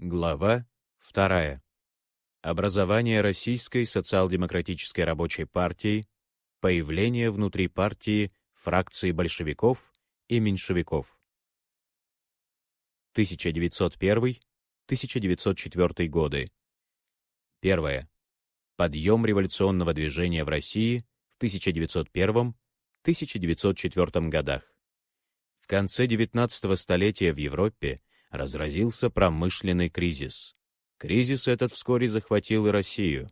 Глава 2. Образование Российской социал-демократической рабочей партии, появление внутри партии фракции большевиков и меньшевиков. 1901-1904 годы. Первое. Подъем революционного движения в России в 1901-1904 годах. В конце XIX столетия в Европе разразился промышленный кризис. Кризис этот вскоре захватил и Россию.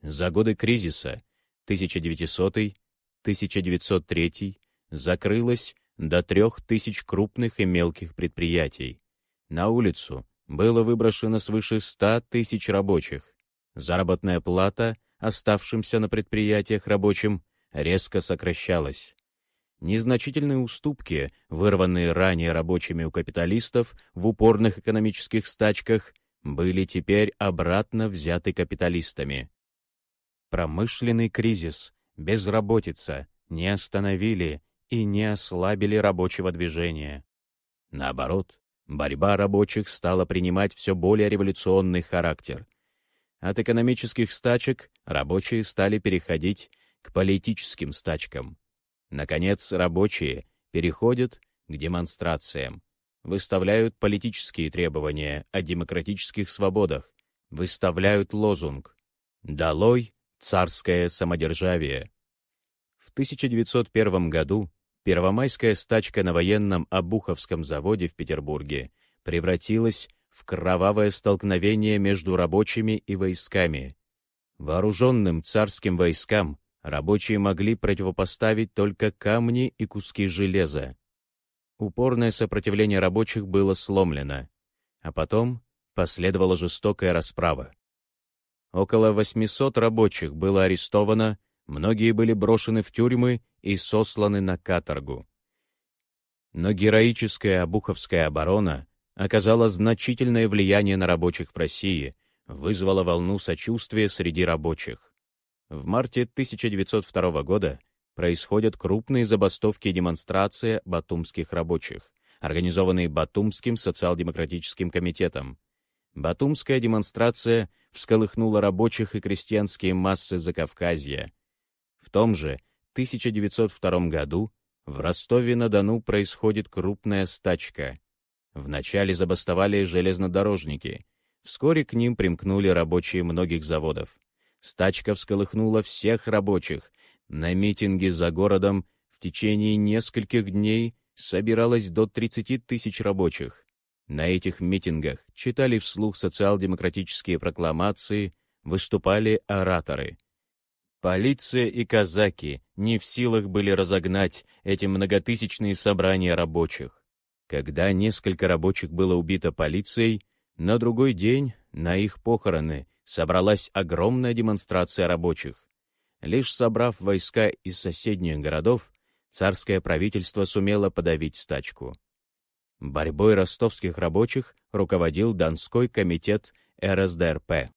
За годы кризиса 1900-1903 закрылось до трех тысяч крупных и мелких предприятий. На улицу было выброшено свыше 100 тысяч рабочих. Заработная плата оставшимся на предприятиях рабочим резко сокращалась. Незначительные уступки, вырванные ранее рабочими у капиталистов в упорных экономических стачках, были теперь обратно взяты капиталистами. Промышленный кризис, безработица не остановили и не ослабили рабочего движения. Наоборот, борьба рабочих стала принимать все более революционный характер. От экономических стачек рабочие стали переходить к политическим стачкам. Наконец, рабочие переходят к демонстрациям, выставляют политические требования о демократических свободах, выставляют лозунг «Долой царское самодержавие». В 1901 году первомайская стачка на военном Обуховском заводе в Петербурге превратилась в кровавое столкновение между рабочими и войсками. Вооруженным царским войскам рабочие могли противопоставить только камни и куски железа. Упорное сопротивление рабочих было сломлено, а потом последовала жестокая расправа. Около 800 рабочих было арестовано, многие были брошены в тюрьмы и сосланы на каторгу. Но героическая Обуховская оборона оказала значительное влияние на рабочих в России, вызвала волну сочувствия среди рабочих. В марте 1902 года происходят крупные забастовки и демонстрации батумских рабочих, организованные Батумским социал-демократическим комитетом. Батумская демонстрация всколыхнула рабочих и крестьянские массы Закавказья. В том же 1902 году в Ростове-на-Дону происходит крупная стачка. Вначале забастовали железнодорожники, вскоре к ним примкнули рабочие многих заводов. Стачка всколыхнула всех рабочих. На митинге за городом в течение нескольких дней собиралось до 30 тысяч рабочих. На этих митингах читали вслух социал-демократические прокламации, выступали ораторы. Полиция и казаки не в силах были разогнать эти многотысячные собрания рабочих. Когда несколько рабочих было убито полицией, на другой день на их похороны собралась огромная демонстрация рабочих. Лишь собрав войска из соседних городов, царское правительство сумело подавить стачку. Борьбой ростовских рабочих руководил Донской комитет РСДРП.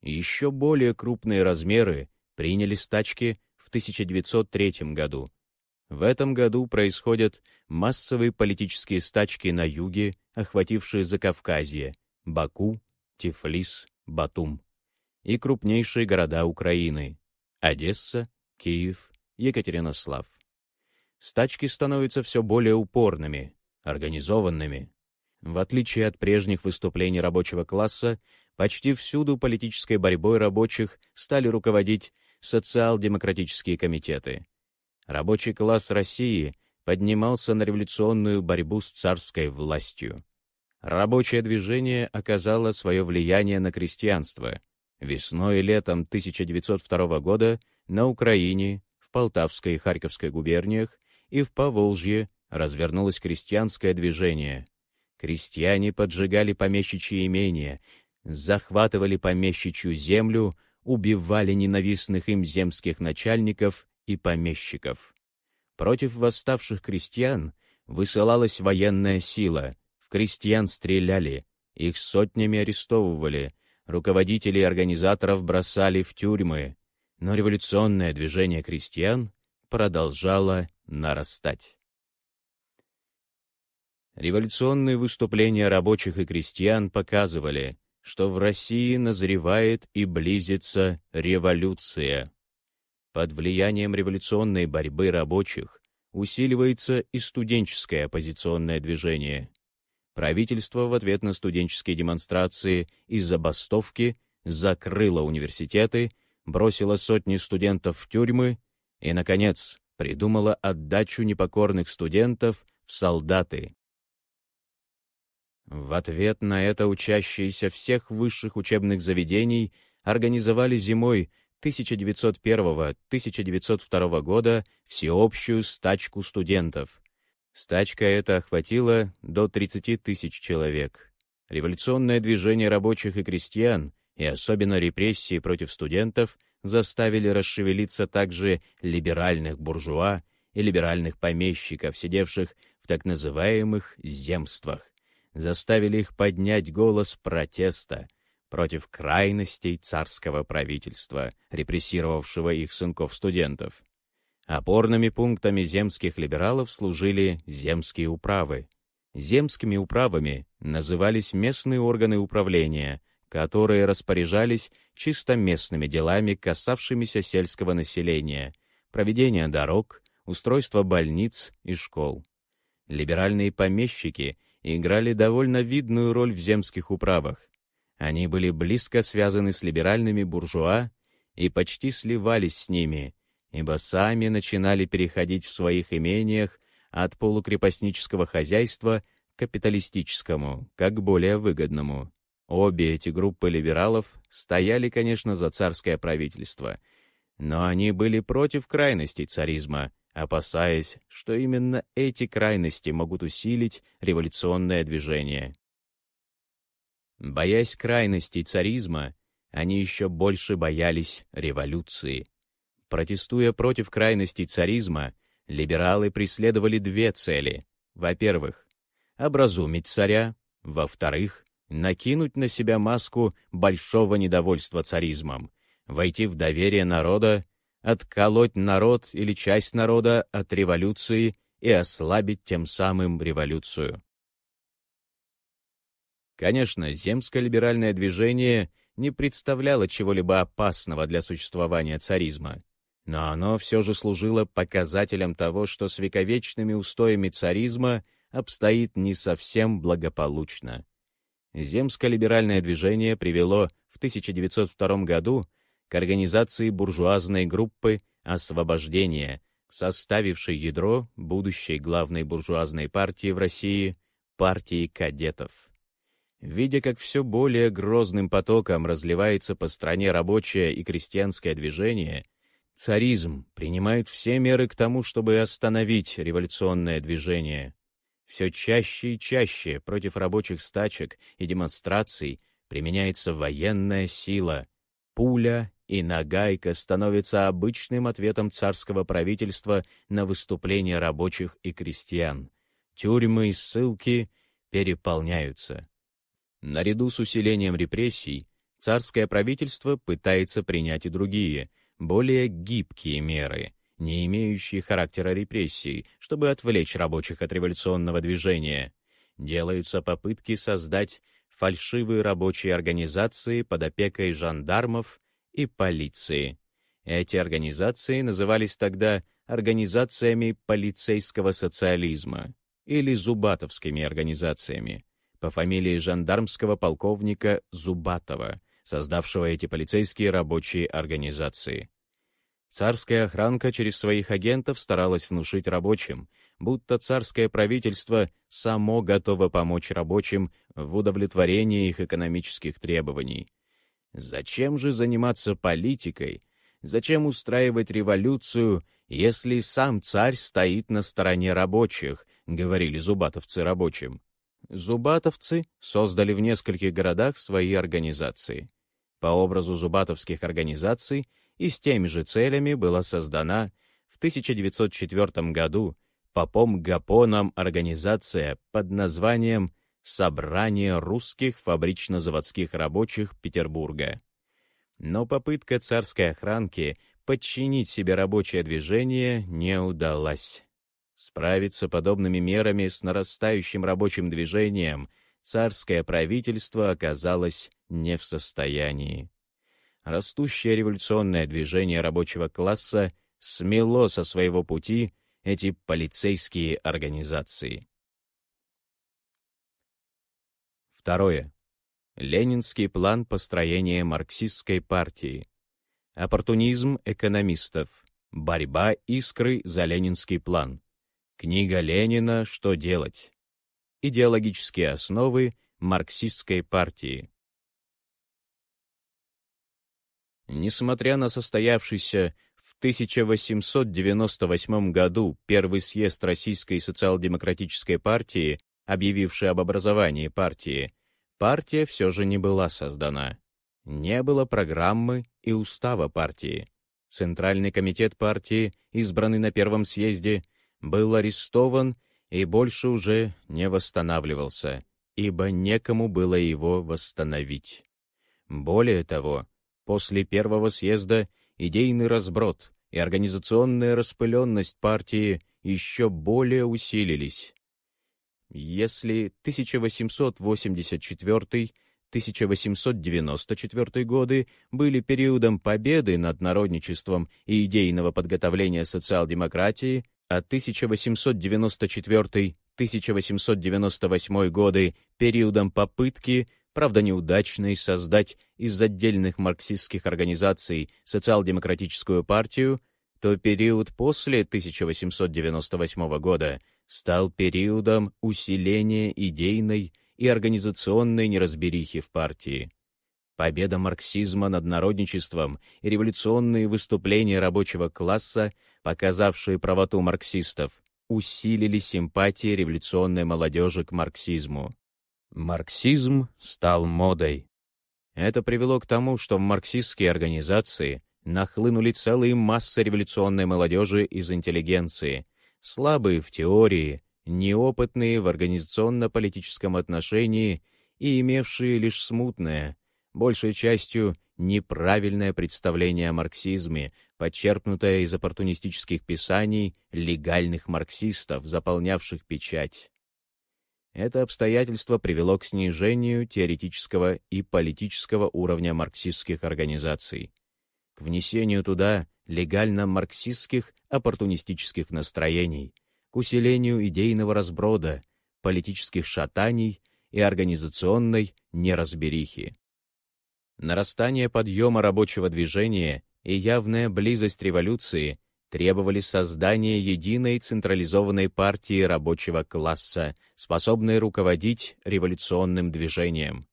Еще более крупные размеры приняли стачки в 1903 году. В этом году происходят массовые политические стачки на юге, охватившие Закавказье, Баку, Тифлис, Батум и крупнейшие города Украины — Одесса, Киев, Екатеринослав. Стачки становятся все более упорными, организованными. В отличие от прежних выступлений рабочего класса, почти всюду политической борьбой рабочих стали руководить социал-демократические комитеты. Рабочий класс России поднимался на революционную борьбу с царской властью. Рабочее движение оказало свое влияние на крестьянство. Весной и летом 1902 года на Украине, в Полтавской и Харьковской губерниях и в Поволжье развернулось крестьянское движение. Крестьяне поджигали помещичьи имения, захватывали помещичью землю, убивали ненавистных им земских начальников и помещиков. Против восставших крестьян высылалась военная сила, крестьян стреляли, их сотнями арестовывали, руководителей организаторов бросали в тюрьмы, но революционное движение крестьян продолжало нарастать. Революционные выступления рабочих и крестьян показывали, что в России назревает и близится революция. Под влиянием революционной борьбы рабочих усиливается и студенческое оппозиционное движение. Правительство в ответ на студенческие демонстрации и забастовки закрыло университеты, бросило сотни студентов в тюрьмы и, наконец, придумало отдачу непокорных студентов в солдаты. В ответ на это учащиеся всех высших учебных заведений организовали зимой 1901-1902 года всеобщую стачку студентов. Стачка эта охватила до 30 тысяч человек. Революционное движение рабочих и крестьян, и особенно репрессии против студентов, заставили расшевелиться также либеральных буржуа и либеральных помещиков, сидевших в так называемых земствах заставили их поднять голос протеста против крайностей царского правительства, репрессировавшего их сынков-студентов. Опорными пунктами земских либералов служили земские управы. Земскими управами назывались местные органы управления, которые распоряжались чисто местными делами, касавшимися сельского населения, проведения дорог, устройства больниц и школ. Либеральные помещики — играли довольно видную роль в земских управах. Они были близко связаны с либеральными буржуа и почти сливались с ними, ибо сами начинали переходить в своих имениях от полукрепостнического хозяйства к капиталистическому, как более выгодному. Обе эти группы либералов стояли, конечно, за царское правительство, но они были против крайностей царизма, опасаясь, что именно эти крайности могут усилить революционное движение. Боясь крайностей царизма, они еще больше боялись революции. Протестуя против крайностей царизма, либералы преследовали две цели. Во-первых, образумить царя, во-вторых, накинуть на себя маску большого недовольства царизмом, войти в доверие народа отколоть народ или часть народа от революции и ослабить тем самым революцию. Конечно, земское либеральное движение не представляло чего-либо опасного для существования царизма, но оно все же служило показателем того, что с вековечными устоями царизма обстоит не совсем благополучно. Земское либеральное движение привело в 1902 году к организации буржуазной группы освобождения, составившей ядро будущей главной буржуазной партии в России — партии кадетов. Видя, как все более грозным потоком разливается по стране рабочее и крестьянское движение, царизм принимает все меры к тому, чтобы остановить революционное движение. Все чаще и чаще против рабочих стачек и демонстраций применяется военная сила, пуля и нагайка становится обычным ответом царского правительства на выступления рабочих и крестьян. Тюрьмы и ссылки переполняются. Наряду с усилением репрессий, царское правительство пытается принять и другие, более гибкие меры, не имеющие характера репрессий, чтобы отвлечь рабочих от революционного движения. Делаются попытки создать фальшивые рабочие организации под опекой жандармов и полиции. Эти организации назывались тогда организациями полицейского социализма или зубатовскими организациями по фамилии жандармского полковника Зубатова, создавшего эти полицейские рабочие организации. Царская охранка через своих агентов старалась внушить рабочим, будто царское правительство само готово помочь рабочим в удовлетворении их экономических требований, Зачем же заниматься политикой? Зачем устраивать революцию, если сам царь стоит на стороне рабочих, говорили зубатовцы рабочим. Зубатовцы создали в нескольких городах свои организации. По образу зубатовских организаций и с теми же целями была создана в 1904 году попом Гапоном организация под названием Собрание русских фабрично-заводских рабочих Петербурга. Но попытка царской охранки подчинить себе рабочее движение не удалась. Справиться подобными мерами с нарастающим рабочим движением царское правительство оказалось не в состоянии. Растущее революционное движение рабочего класса смело со своего пути эти полицейские организации. Второе. Ленинский план построения марксистской партии. Оппортунизм экономистов. Борьба искры за ленинский план. Книга Ленина «Что делать?» Идеологические основы марксистской партии. Несмотря на состоявшийся в 1898 году Первый съезд Российской социал-демократической партии, объявивший об образовании партии, партия все же не была создана. Не было программы и устава партии. Центральный комитет партии, избранный на Первом съезде, был арестован и больше уже не восстанавливался, ибо некому было его восстановить. Более того, после Первого съезда идейный разброд и организационная распыленность партии еще более усилились. Если 1884-1894 годы были периодом победы над народничеством и идейного подготовления социал-демократии, а 1894-1898 годы периодом попытки, правда неудачной, создать из отдельных марксистских организаций социал-демократическую партию, то период после 1898 года стал периодом усиления идейной и организационной неразберихи в партии. Победа марксизма над народничеством и революционные выступления рабочего класса показавшие правоту марксистов, усилили симпатии революционной молодежи к марксизму. Марксизм стал модой. Это привело к тому, что в марксистские организации нахлынули целые массы революционной молодежи из интеллигенции, слабые в теории, неопытные в организационно-политическом отношении и имевшие лишь смутное, большей частью неправильное представление о марксизме, подчеркнутое из оппортунистических писаний легальных марксистов, заполнявших печать. Это обстоятельство привело к снижению теоретического и политического уровня марксистских организаций, к внесению туда легально-марксистских оппортунистических настроений, к усилению идейного разброда, политических шатаний и организационной неразберихи. Нарастание подъема рабочего движения и явная близость революции требовали создания единой централизованной партии рабочего класса, способной руководить революционным движением.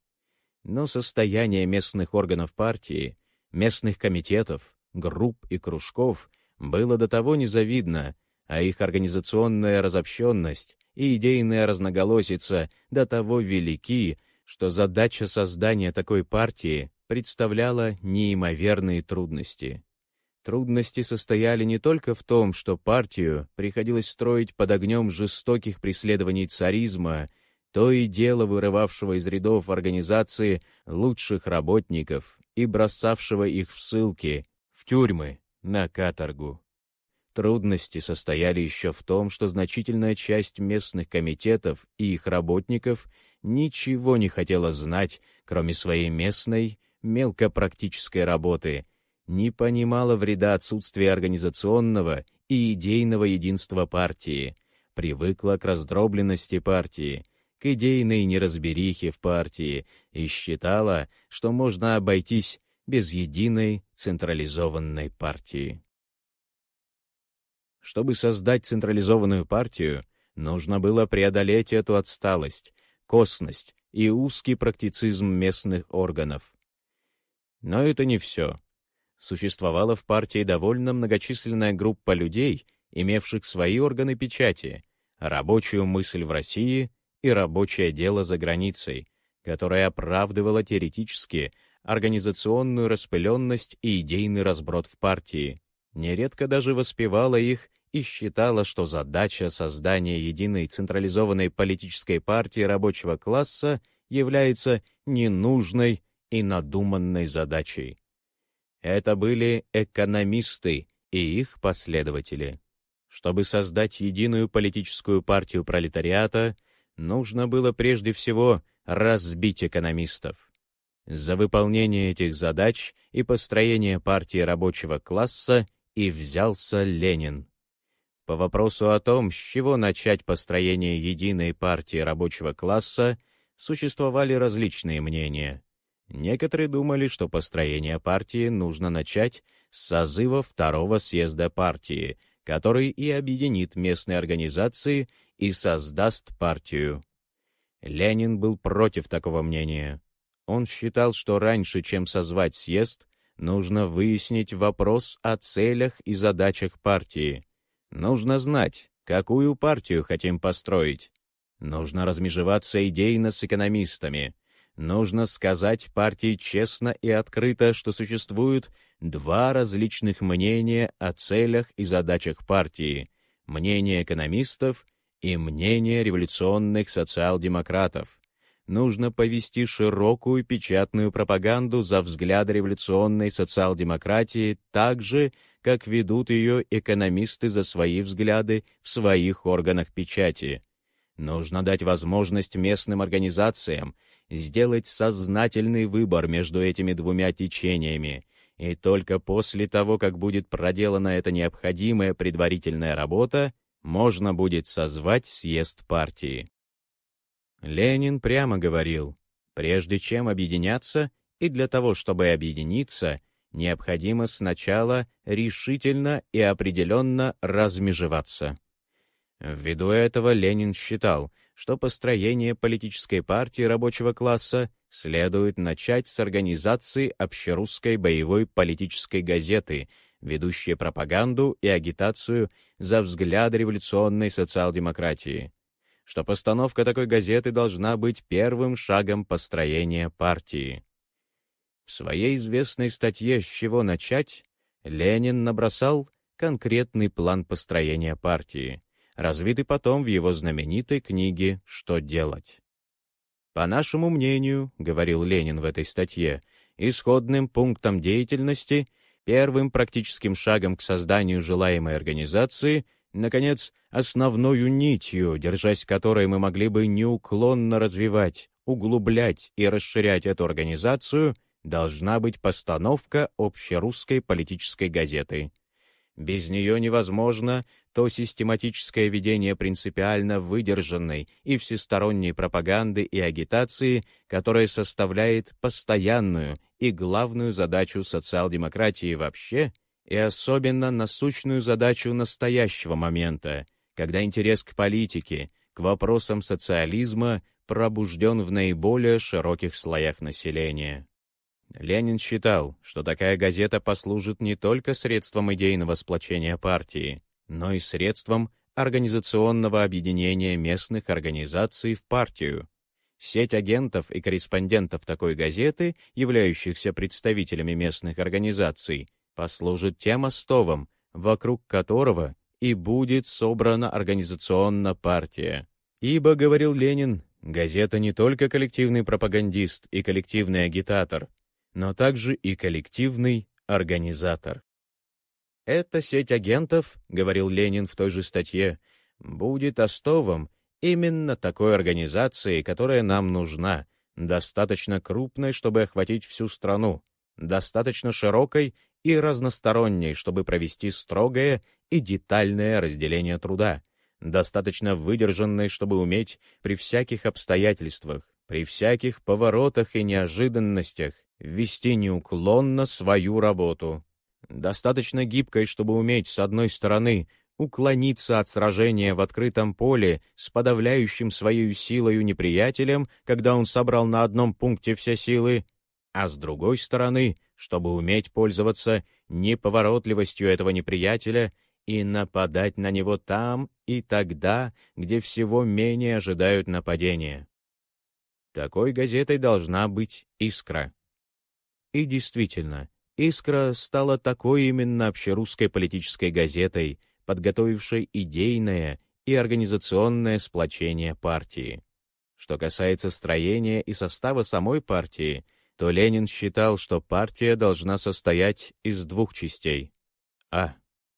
Но состояние местных органов партии, местных комитетов, групп и кружков было до того незавидно, а их организационная разобщенность и идейная разноголосица до того велики, что задача создания такой партии представляла неимоверные трудности. Трудности состояли не только в том, что партию приходилось строить под огнем жестоких преследований царизма, то и дело вырывавшего из рядов организации лучших работников и бросавшего их в ссылки, в тюрьмы, на каторгу. Трудности состояли еще в том, что значительная часть местных комитетов и их работников ничего не хотела знать, кроме своей местной мелкопрактической работы, не понимала вреда отсутствия организационного и идейного единства партии, привыкла к раздробленности партии, к идейной неразберихе в партии и считала, что можно обойтись без единой централизованной партии. Чтобы создать централизованную партию, нужно было преодолеть эту отсталость, косность и узкий практицизм местных органов. Но это не все. Существовала в партии довольно многочисленная группа людей, имевших свои органы печати, рабочую мысль в России и рабочее дело за границей, которая оправдывала теоретически организационную распыленность и идейный разброд в партии, нередко даже воспевала их и считала, что задача создания единой централизованной политической партии рабочего класса является ненужной и надуманной задачей. Это были экономисты и их последователи. Чтобы создать единую политическую партию пролетариата, нужно было прежде всего разбить экономистов. За выполнение этих задач и построение партии рабочего класса и взялся Ленин. По вопросу о том, с чего начать построение единой партии рабочего класса, существовали различные мнения. Некоторые думали, что построение партии нужно начать с созыва второго съезда партии, который и объединит местные организации и создаст партию. Ленин был против такого мнения. Он считал, что раньше, чем созвать съезд, нужно выяснить вопрос о целях и задачах партии. Нужно знать, какую партию хотим построить. Нужно размежеваться идейно с экономистами. Нужно сказать партии честно и открыто, что существуют два различных мнения о целях и задачах партии. Мнение экономистов и мнение революционных социал-демократов. Нужно повести широкую печатную пропаганду за взгляды революционной социал-демократии так же, как ведут ее экономисты за свои взгляды в своих органах печати. Нужно дать возможность местным организациям сделать сознательный выбор между этими двумя течениями, и только после того, как будет проделана эта необходимая предварительная работа, можно будет созвать съезд партии. Ленин прямо говорил, прежде чем объединяться, и для того, чтобы объединиться, необходимо сначала решительно и определенно размежеваться. Ввиду этого Ленин считал, что построение политической партии рабочего класса следует начать с организации общерусской боевой политической газеты, ведущей пропаганду и агитацию за взгляды революционной социал-демократии, что постановка такой газеты должна быть первым шагом построения партии. В своей известной статье «С чего начать» Ленин набросал конкретный план построения партии — развиты потом в его знаменитой книге «Что делать?». По нашему мнению, говорил Ленин в этой статье, исходным пунктом деятельности, первым практическим шагом к созданию желаемой организации, наконец, основною нитью, держась которой мы могли бы неуклонно развивать, углублять и расширять эту организацию, должна быть постановка общерусской политической газеты. Без нее невозможно то систематическое ведение принципиально выдержанной и всесторонней пропаганды и агитации, которая составляет постоянную и главную задачу социал-демократии вообще и особенно насущную задачу настоящего момента, когда интерес к политике, к вопросам социализма пробужден в наиболее широких слоях населения. Ленин считал, что такая газета послужит не только средством идейного сплочения партии, но и средством организационного объединения местных организаций в партию. Сеть агентов и корреспондентов такой газеты, являющихся представителями местных организаций, послужит тем остовом, вокруг которого и будет собрана организационно партия. Ибо, говорил Ленин, газета не только коллективный пропагандист и коллективный агитатор, но также и коллективный организатор. Эта сеть агентов, говорил Ленин в той же статье, будет остовом именно такой организации, которая нам нужна, достаточно крупной, чтобы охватить всю страну, достаточно широкой и разносторонней, чтобы провести строгое и детальное разделение труда, достаточно выдержанной, чтобы уметь при всяких обстоятельствах, при всяких поворотах и неожиданностях вести неуклонно свою работу, достаточно гибкой, чтобы уметь, с одной стороны, уклониться от сражения в открытом поле с подавляющим своей силою неприятелем, когда он собрал на одном пункте все силы, а с другой стороны, чтобы уметь пользоваться неповоротливостью этого неприятеля и нападать на него там и тогда, где всего менее ожидают нападения. Такой газетой должна быть «Искра». И действительно, «Искра» стала такой именно общерусской политической газетой, подготовившей идейное и организационное сплочение партии. Что касается строения и состава самой партии, то Ленин считал, что партия должна состоять из двух частей. А.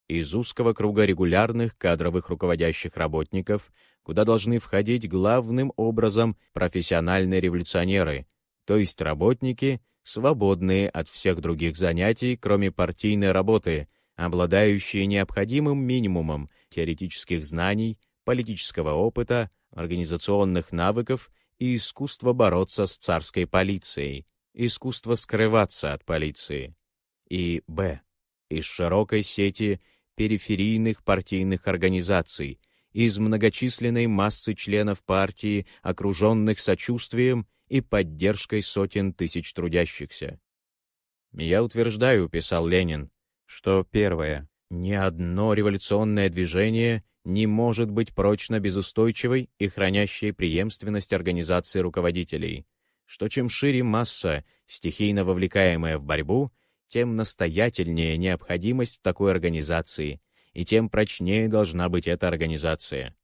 из узкого круга регулярных кадровых руководящих работников, куда должны входить главным образом профессиональные революционеры, то есть работники, свободные от всех других занятий, кроме партийной работы, обладающие необходимым минимумом теоретических знаний, политического опыта, организационных навыков и искусства бороться с царской полицией, искусство скрываться от полиции. И б. Из широкой сети периферийных партийных организаций, из многочисленной массы членов партии, окруженных сочувствием и поддержкой сотен тысяч трудящихся. «Я утверждаю», — писал Ленин, — что первое, ни одно революционное движение не может быть прочно безустойчивой и хранящей преемственность организации руководителей, что чем шире масса, стихийно вовлекаемая в борьбу, тем настоятельнее необходимость в такой организации, и тем прочнее должна быть эта организация.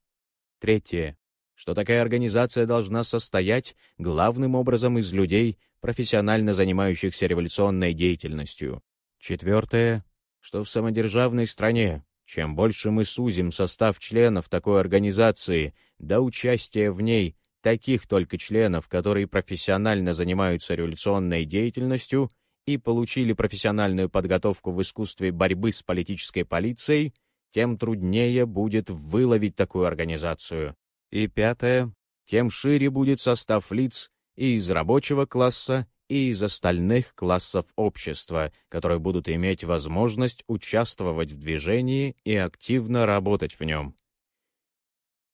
Третье. Что такая организация должна состоять главным образом из людей, профессионально занимающихся революционной деятельностью. Четвертое. Что в самодержавной стране, чем больше мы сузим состав членов такой организации до участия в ней таких только членов, которые профессионально занимаются революционной деятельностью, и получили профессиональную подготовку в искусстве борьбы с политической полицией, тем труднее будет выловить такую организацию. И пятое, тем шире будет состав лиц и из рабочего класса, и из остальных классов общества, которые будут иметь возможность участвовать в движении и активно работать в нем.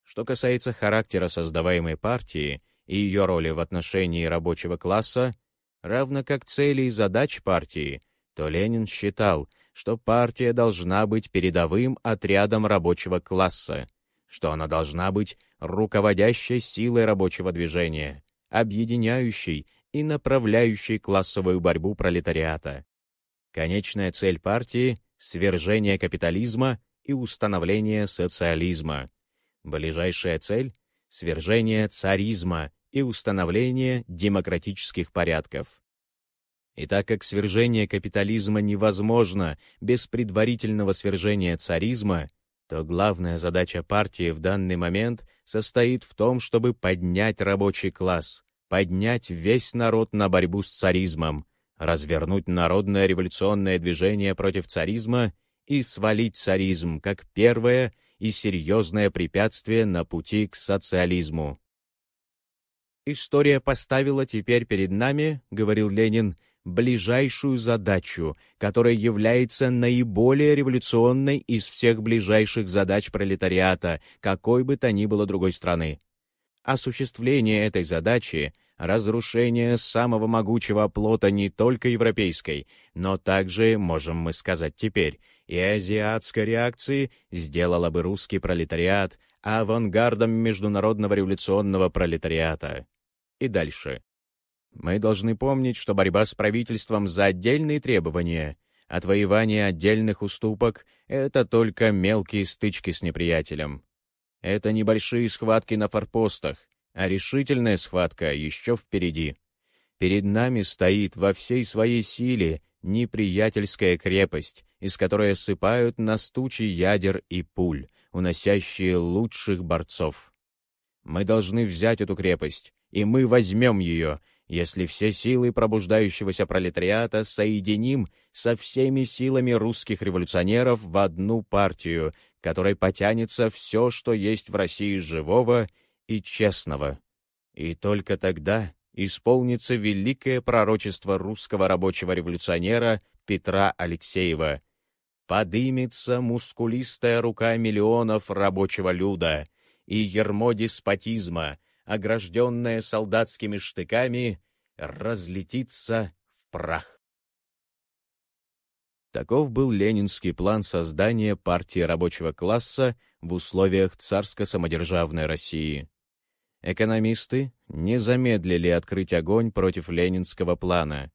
Что касается характера создаваемой партии и ее роли в отношении рабочего класса, равно как цели и задач партии, то Ленин считал, что партия должна быть передовым отрядом рабочего класса, что она должна быть руководящей силой рабочего движения, объединяющей и направляющей классовую борьбу пролетариата. Конечная цель партии — свержение капитализма и установление социализма. Ближайшая цель — свержение царизма и установление демократических порядков. И так как свержение капитализма невозможно без предварительного свержения царизма, то главная задача партии в данный момент состоит в том, чтобы поднять рабочий класс, поднять весь народ на борьбу с царизмом, развернуть народное революционное движение против царизма и свалить царизм как первое и серьезное препятствие на пути к социализму. «История поставила теперь перед нами, — говорил Ленин, — ближайшую задачу, которая является наиболее революционной из всех ближайших задач пролетариата, какой бы то ни было другой страны. Осуществление этой задачи — разрушение самого могучего оплота не только европейской, но также, можем мы сказать теперь, и азиатской реакции сделала бы русский пролетариат авангардом международного революционного пролетариата и дальше. Мы должны помнить, что борьба с правительством за отдельные требования, отвоевание отдельных уступок — это только мелкие стычки с неприятелем. Это небольшие схватки на форпостах, а решительная схватка еще впереди. Перед нами стоит во всей своей силе неприятельская крепость, из которой осыпают нас тучи ядер и пуль, уносящие лучших борцов. Мы должны взять эту крепость, и мы возьмем ее, если все силы пробуждающегося пролетариата соединим со всеми силами русских революционеров в одну партию, которой потянется все, что есть в России живого и честного. И только тогда исполнится великое пророчество русского рабочего революционера Петра Алексеева. Подымется мускулистая рука миллионов рабочего люда, и ермо деспотизма — огражденная солдатскими штыками, разлетится в прах. Таков был ленинский план создания партии рабочего класса в условиях царско-самодержавной России. Экономисты не замедлили открыть огонь против ленинского плана.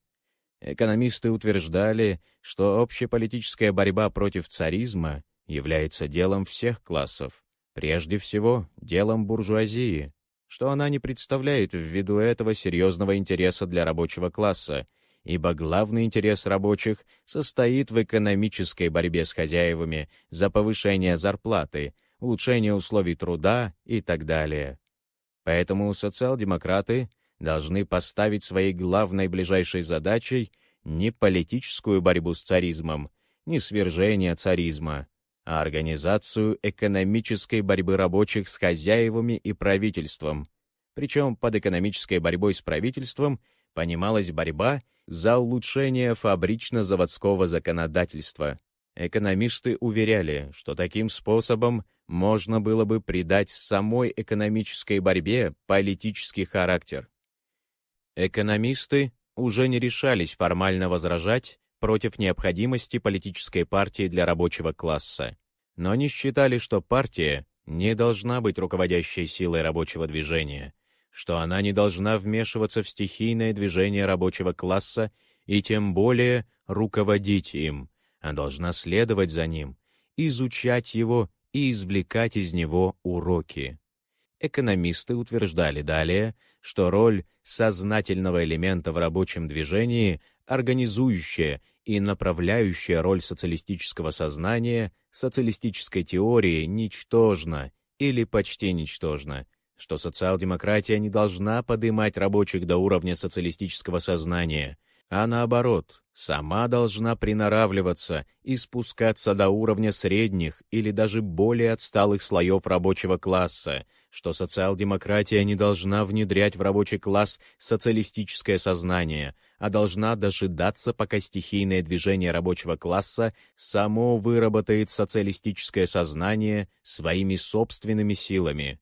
Экономисты утверждали, что общеполитическая борьба против царизма является делом всех классов, прежде всего делом буржуазии что она не представляет ввиду этого серьезного интереса для рабочего класса, ибо главный интерес рабочих состоит в экономической борьбе с хозяевами за повышение зарплаты, улучшение условий труда и так далее. Поэтому социал-демократы должны поставить своей главной ближайшей задачей не политическую борьбу с царизмом, не свержение царизма, а организацию экономической борьбы рабочих с хозяевами и правительством. Причем под экономической борьбой с правительством понималась борьба за улучшение фабрично-заводского законодательства. Экономисты уверяли, что таким способом можно было бы придать самой экономической борьбе политический характер. Экономисты уже не решались формально возражать против необходимости политической партии для рабочего класса, но они считали, что партия не должна быть руководящей силой рабочего движения, что она не должна вмешиваться в стихийное движение рабочего класса и тем более руководить им, а должна следовать за ним, изучать его и извлекать из него уроки. Экономисты утверждали далее, что роль сознательного элемента в рабочем движении, организующая и направляющая роль социалистического сознания, социалистической теории ничтожна или почти ничтожна, что социал-демократия не должна поднимать рабочих до уровня социалистического сознания, а наоборот, сама должна приноравливаться и спускаться до уровня средних или даже более отсталых слоев рабочего класса, что социал-демократия не должна внедрять в рабочий класс социалистическое сознание, а должна дожидаться, пока стихийное движение рабочего класса само выработает социалистическое сознание своими собственными силами.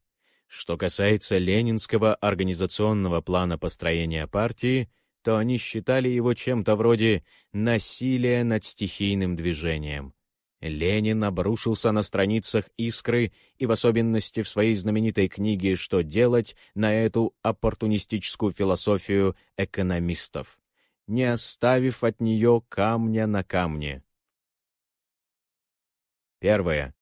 Что касается ленинского организационного плана построения партии, то они считали его чем-то вроде насилия над стихийным движением. Ленин обрушился на страницах «Искры» и в особенности в своей знаменитой книге «Что делать» на эту оппортунистическую философию экономистов, не оставив от нее камня на камне. Первое.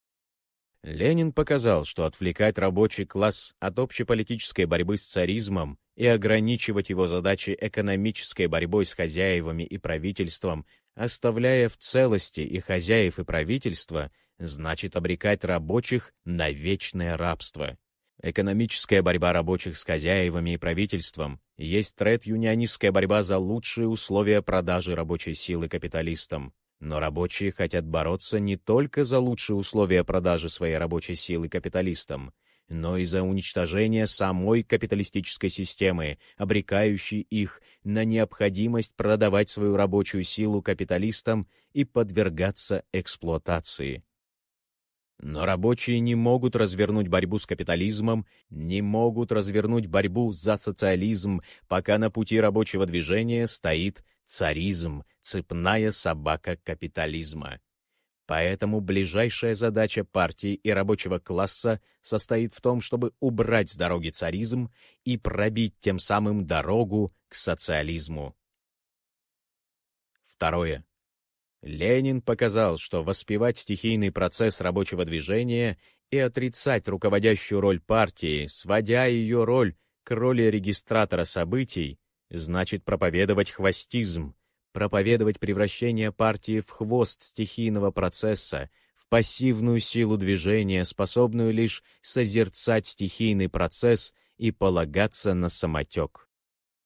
Ленин показал, что отвлекать рабочий класс от общеполитической борьбы с царизмом и ограничивать его задачи экономической борьбой с хозяевами и правительством, оставляя в целости и хозяев и правительства, значит обрекать рабочих на вечное рабство. Экономическая борьба рабочих с хозяевами и правительством есть тред-юнионистская борьба за лучшие условия продажи рабочей силы капиталистам. Но рабочие хотят бороться не только за лучшие условия продажи своей рабочей силы капиталистам, но и за уничтожение самой капиталистической системы, обрекающей их на необходимость продавать свою рабочую силу капиталистам и подвергаться эксплуатации. Но рабочие не могут развернуть борьбу с капитализмом, не могут развернуть борьбу за социализм, пока на пути рабочего движения стоит царизм, цепная собака капитализма. Поэтому ближайшая задача партии и рабочего класса состоит в том, чтобы убрать с дороги царизм и пробить тем самым дорогу к социализму. Второе. Ленин показал, что воспевать стихийный процесс рабочего движения и отрицать руководящую роль партии, сводя ее роль к роли регистратора событий, значит проповедовать хвостизм, проповедовать превращение партии в хвост стихийного процесса, в пассивную силу движения, способную лишь созерцать стихийный процесс и полагаться на самотек.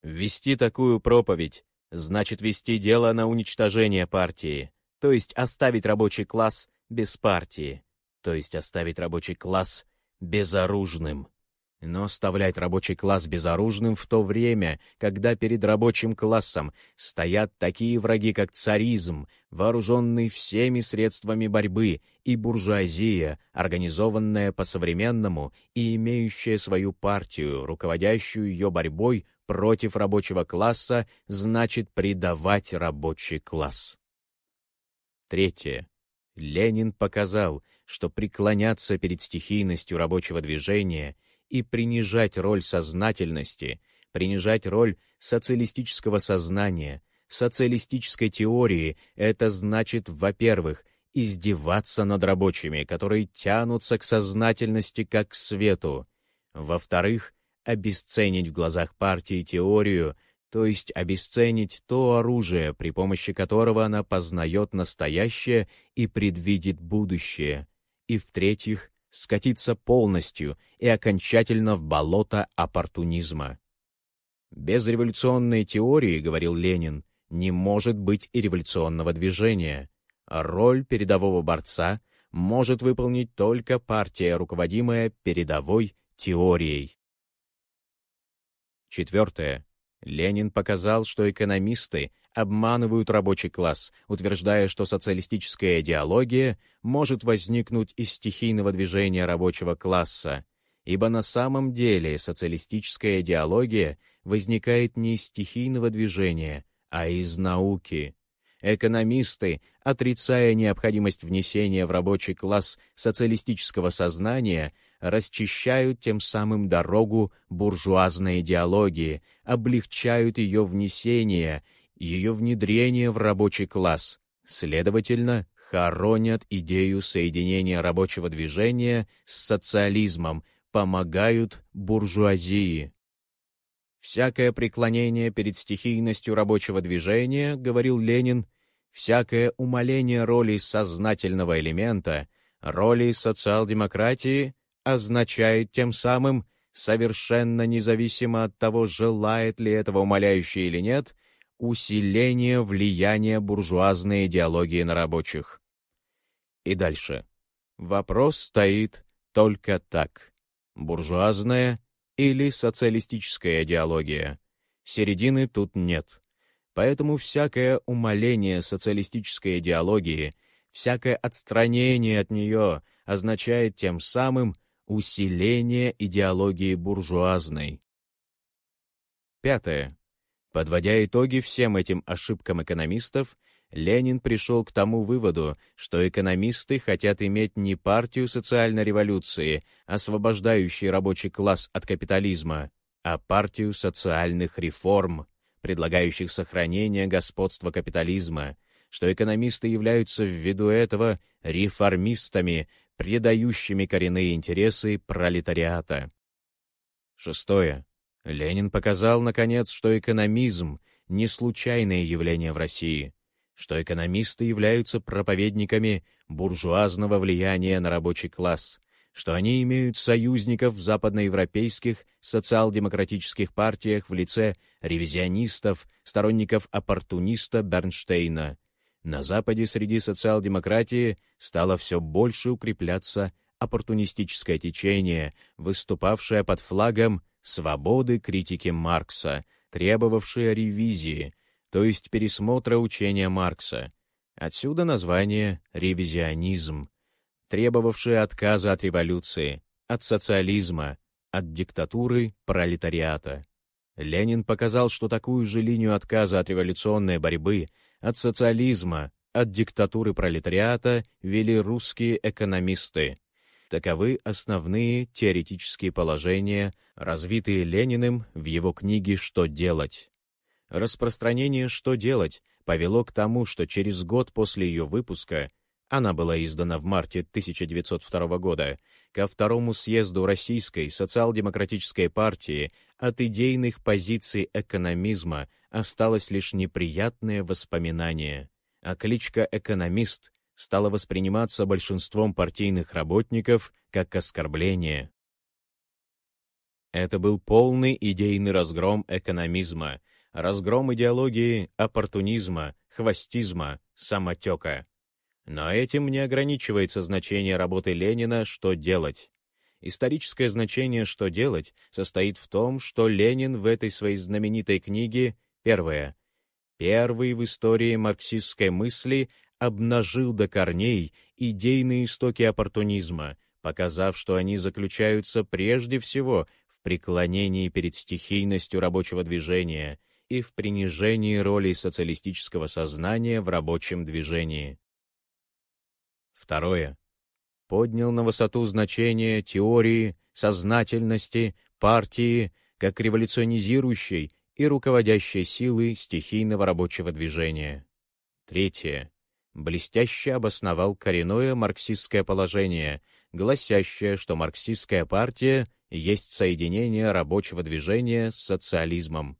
Вести такую проповедь значит вести дело на уничтожение партии, то есть оставить рабочий класс без партии, то есть оставить рабочий класс безоружным. Но оставлять рабочий класс безоружным в то время, когда перед рабочим классом стоят такие враги, как царизм, вооруженный всеми средствами борьбы, и буржуазия, организованная по-современному и имеющая свою партию, руководящую ее борьбой против рабочего класса, значит предавать рабочий класс. Третье. Ленин показал, что преклоняться перед стихийностью рабочего движения — и принижать роль сознательности, принижать роль социалистического сознания, социалистической теории, это значит, во-первых, издеваться над рабочими, которые тянутся к сознательности как к свету, во-вторых, обесценить в глазах партии теорию, то есть обесценить то оружие, при помощи которого она познает настоящее и предвидит будущее, и, в-третьих, скатиться полностью и окончательно в болото оппортунизма. Без революционной теории, говорил Ленин, не может быть и революционного движения. Роль передового борца может выполнить только партия, руководимая передовой теорией. Четвертое. Ленин показал, что экономисты обманывают рабочий класс, утверждая, что социалистическая идеология может возникнуть из стихийного движения рабочего класса, ибо на самом деле социалистическая идеология возникает не из стихийного движения, а из науки. Экономисты, отрицая необходимость внесения в рабочий класс социалистического сознания, расчищают тем самым дорогу буржуазной идеологии, облегчают ее внесение, ее внедрение в рабочий класс. Следовательно, хоронят идею соединения рабочего движения с социализмом, помогают буржуазии. «Всякое преклонение перед стихийностью рабочего движения, — говорил Ленин, — всякое умаление роли сознательного элемента, роли социал-демократии означает тем самым, совершенно независимо от того, желает ли этого умоляющий или нет, усиление влияния буржуазной идеологии на рабочих. И дальше. Вопрос стоит только так. Буржуазная или социалистическая идеология. Середины тут нет. Поэтому всякое умаление социалистической идеологии, всякое отстранение от нее означает тем самым усиление идеологии буржуазной. Пятое. Подводя итоги всем этим ошибкам экономистов, Ленин пришел к тому выводу, что экономисты хотят иметь не партию социальной революции, освобождающей рабочий класс от капитализма, а партию социальных реформ, предлагающих сохранение господства капитализма, что экономисты являются ввиду этого реформистами, предающими коренные интересы пролетариата. Шестое. Ленин показал, наконец, что экономизм — не случайное явление в России, что экономисты являются проповедниками буржуазного влияния на рабочий класс, что они имеют союзников в западноевропейских социал-демократических партиях в лице ревизионистов, сторонников оппортуниста Бернштейна. На Западе среди социал-демократии стало все больше укрепляться оппортунистическое течение, выступавшее под флагом свободы критики Маркса, требовавшее ревизии, то есть пересмотра учения Маркса. Отсюда название «ревизионизм», требовавшее отказа от революции, от социализма, от диктатуры пролетариата. Ленин показал, что такую же линию отказа от революционной борьбы, от социализма, от диктатуры пролетариата вели русские экономисты. Таковы основные теоретические положения, развитые Лениным в его книге «Что делать?». Распространение «Что делать?» повело к тому, что через год после ее выпуска, она была издана в марте 1902 года, ко второму съезду Российской социал-демократической партии от идейных позиций экономизма осталось лишь неприятное воспоминание, а кличка «экономист» стала восприниматься большинством партийных работников как оскорбление. Это был полный идейный разгром экономизма, разгром идеологии оппортунизма, хвостизма, самотека. Но этим не ограничивается значение работы Ленина «Что делать?». Историческое значение «Что делать?» состоит в том, что Ленин в этой своей знаменитой книге, первое, первый в истории марксистской мысли обнажил до корней идейные истоки оппортунизма, показав, что они заключаются прежде всего в преклонении перед стихийностью рабочего движения, и в принижении роли социалистического сознания в рабочем движении. Второе. Поднял на высоту значение теории, сознательности, партии, как революционизирующей и руководящей силы стихийного рабочего движения. Третье. Блестяще обосновал коренное марксистское положение, гласящее, что марксистская партия есть соединение рабочего движения с социализмом.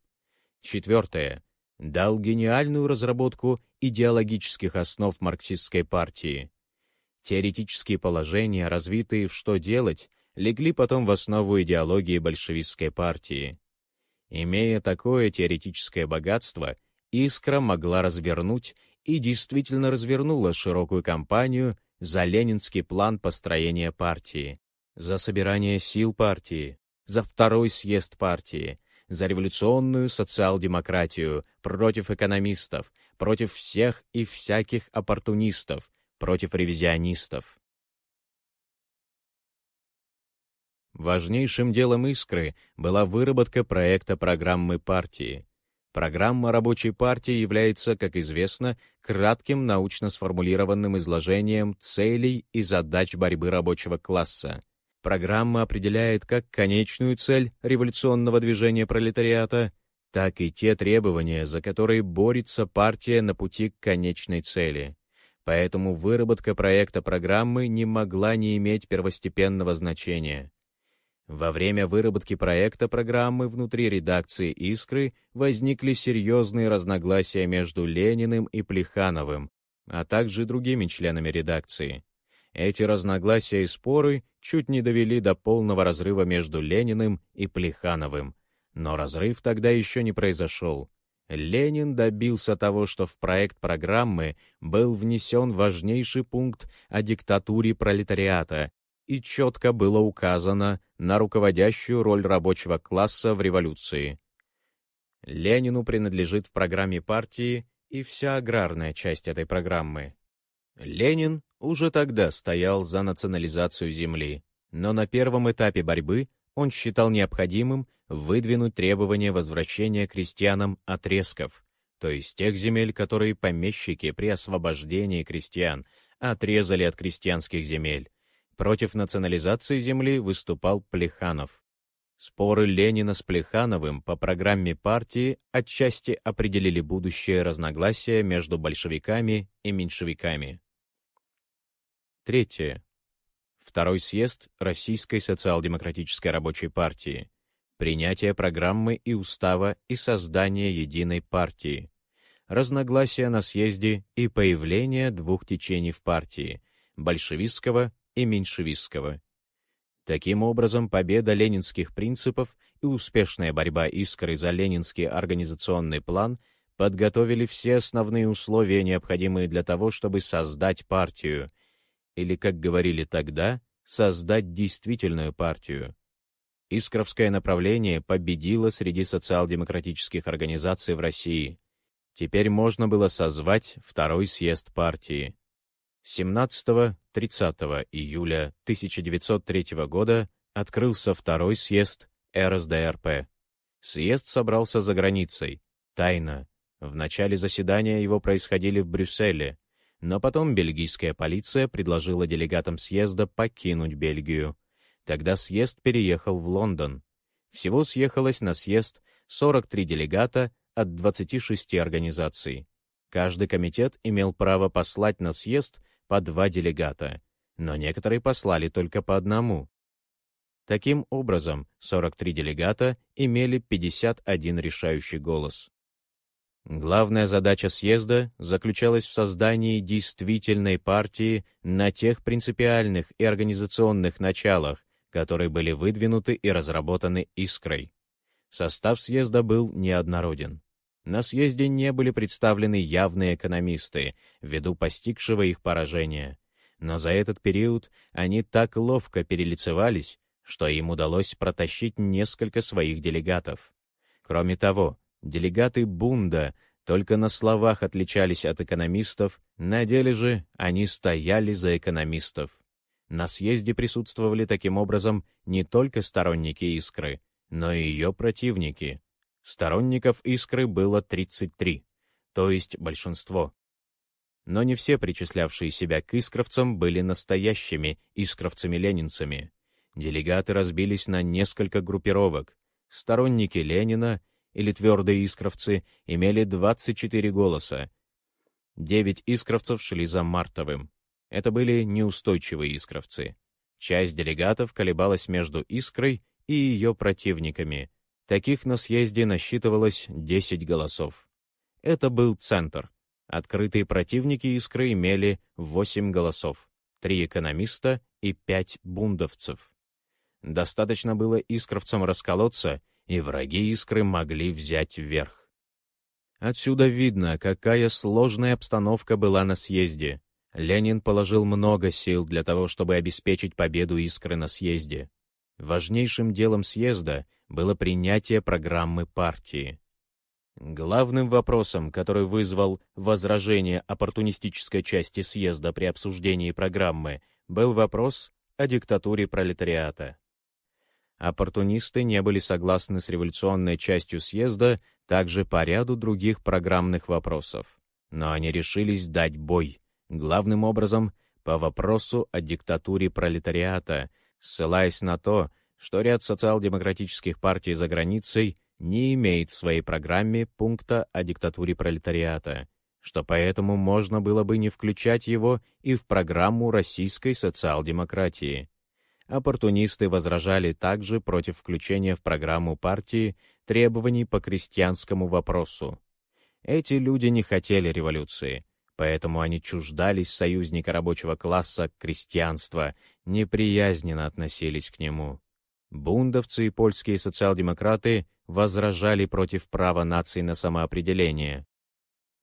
Четвертое. Дал гениальную разработку идеологических основ марксистской партии. Теоретические положения, развитые в «Что делать», легли потом в основу идеологии большевистской партии. Имея такое теоретическое богатство, «Искра» могла развернуть и действительно развернула широкую кампанию за ленинский план построения партии, за собирание сил партии, за второй съезд партии, за революционную социал-демократию, против экономистов, против всех и всяких оппортунистов, против ревизионистов. Важнейшим делом «Искры» была выработка проекта программы партии. Программа рабочей партии является, как известно, кратким научно сформулированным изложением целей и задач борьбы рабочего класса. Программа определяет как конечную цель революционного движения пролетариата, так и те требования, за которые борется партия на пути к конечной цели. Поэтому выработка проекта программы не могла не иметь первостепенного значения. Во время выработки проекта программы внутри редакции «Искры» возникли серьезные разногласия между Лениным и Плехановым, а также другими членами редакции. Эти разногласия и споры чуть не довели до полного разрыва между Лениным и Плехановым. Но разрыв тогда еще не произошел. Ленин добился того, что в проект программы был внесен важнейший пункт о диктатуре пролетариата, и четко было указано на руководящую роль рабочего класса в революции. Ленину принадлежит в программе партии и вся аграрная часть этой программы. Ленин уже тогда стоял за национализацию земли, но на первом этапе борьбы он считал необходимым выдвинуть требование возвращения крестьянам отрезков, то есть тех земель, которые помещики при освобождении крестьян отрезали от крестьянских земель, Против национализации земли выступал Плеханов. Споры Ленина с Плехановым по программе партии отчасти определили будущее разногласия между большевиками и меньшевиками. Третье. Второй съезд Российской социал-демократической рабочей партии. Принятие программы и устава и создание единой партии. Разногласия на съезде и появление двух течений в партии – большевистского и меньшевистского. Таким образом, победа ленинских принципов и успешная борьба искры за ленинский организационный план подготовили все основные условия, необходимые для того, чтобы создать партию, или, как говорили тогда, создать действительную партию. Искровское направление победило среди социал-демократических организаций в России. Теперь можно было созвать второй съезд партии. 17-30 июля 1903 года открылся второй съезд РСДРП. Съезд собрался за границей, тайно. В начале заседания его происходили в Брюсселе, но потом бельгийская полиция предложила делегатам съезда покинуть Бельгию. Тогда съезд переехал в Лондон. Всего съехалось на съезд 43 делегата от 26 организаций. Каждый комитет имел право послать на съезд по два делегата, но некоторые послали только по одному. Таким образом, 43 делегата имели 51 решающий голос. Главная задача съезда заключалась в создании действительной партии на тех принципиальных и организационных началах, которые были выдвинуты и разработаны «Искрой». Состав съезда был неоднороден. На съезде не были представлены явные экономисты, ввиду постигшего их поражения. Но за этот период они так ловко перелицевались, что им удалось протащить несколько своих делегатов. Кроме того, делегаты Бунда только на словах отличались от экономистов, на деле же они стояли за экономистов. На съезде присутствовали таким образом не только сторонники «Искры», но и ее противники — Сторонников «Искры» было 33, то есть большинство. Но не все причислявшие себя к искровцам были настоящими искровцами-ленинцами. Делегаты разбились на несколько группировок. Сторонники Ленина или твердые искровцы имели 24 голоса. Девять искровцев шли за Мартовым. Это были неустойчивые искровцы. Часть делегатов колебалась между «Искрой» и ее противниками — Таких на съезде насчитывалось 10 голосов. Это был центр. Открытые противники «Искры» имели 8 голосов, 3 экономиста и 5 бундовцев. Достаточно было искровцам расколоться, и враги «Искры» могли взять верх. Отсюда видно, какая сложная обстановка была на съезде. Ленин положил много сил для того, чтобы обеспечить победу «Искры» на съезде. Важнейшим делом съезда было принятие программы партии. Главным вопросом, который вызвал возражение оппортунистической части съезда при обсуждении программы, был вопрос о диктатуре пролетариата. Оппортунисты не были согласны с революционной частью съезда также по ряду других программных вопросов. Но они решились дать бой, главным образом по вопросу о диктатуре пролетариата, ссылаясь на то, что ряд социал-демократических партий за границей не имеет в своей программе пункта о диктатуре пролетариата, что поэтому можно было бы не включать его и в программу российской социал-демократии. Оппортунисты возражали также против включения в программу партии требований по крестьянскому вопросу. Эти люди не хотели революции, поэтому они чуждались союзника рабочего класса крестьянства, неприязненно относились к нему. Бундовцы и польские социал-демократы возражали против права наций на самоопределение.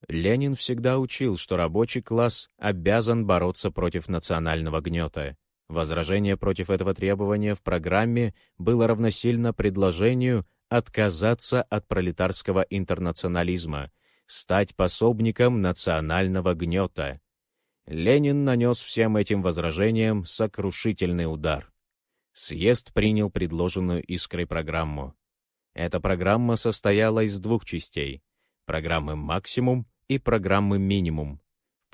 Ленин всегда учил, что рабочий класс обязан бороться против национального гнета. Возражение против этого требования в программе было равносильно предложению отказаться от пролетарского интернационализма, стать пособником национального гнета. Ленин нанес всем этим возражениям сокрушительный удар. Съезд принял предложенную «Искрой» программу. Эта программа состояла из двух частей — программы «Максимум» и программы «Минимум».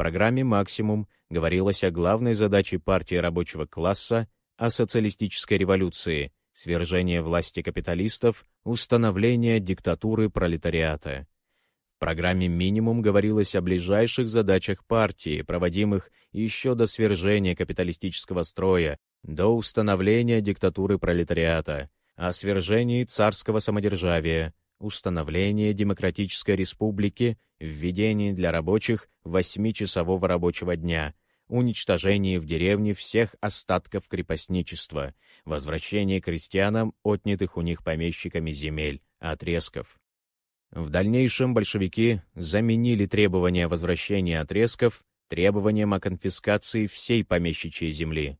Программе «Максимум» говорилось о главной задаче партии рабочего класса, о социалистической революции, свержении власти капиталистов, установлении диктатуры пролетариата. В программе «Минимум» говорилось о ближайших задачах партии, проводимых еще до свержения капиталистического строя, до установления диктатуры пролетариата, о свержении царского самодержавия, установлении демократической республики, введении для рабочих восьмичасового рабочего дня, уничтожении в деревне всех остатков крепостничества, возвращении крестьянам отнятых у них помещиками земель, отрезков. В дальнейшем большевики заменили требования возвращения отрезков требованием о конфискации всей помещичьей земли.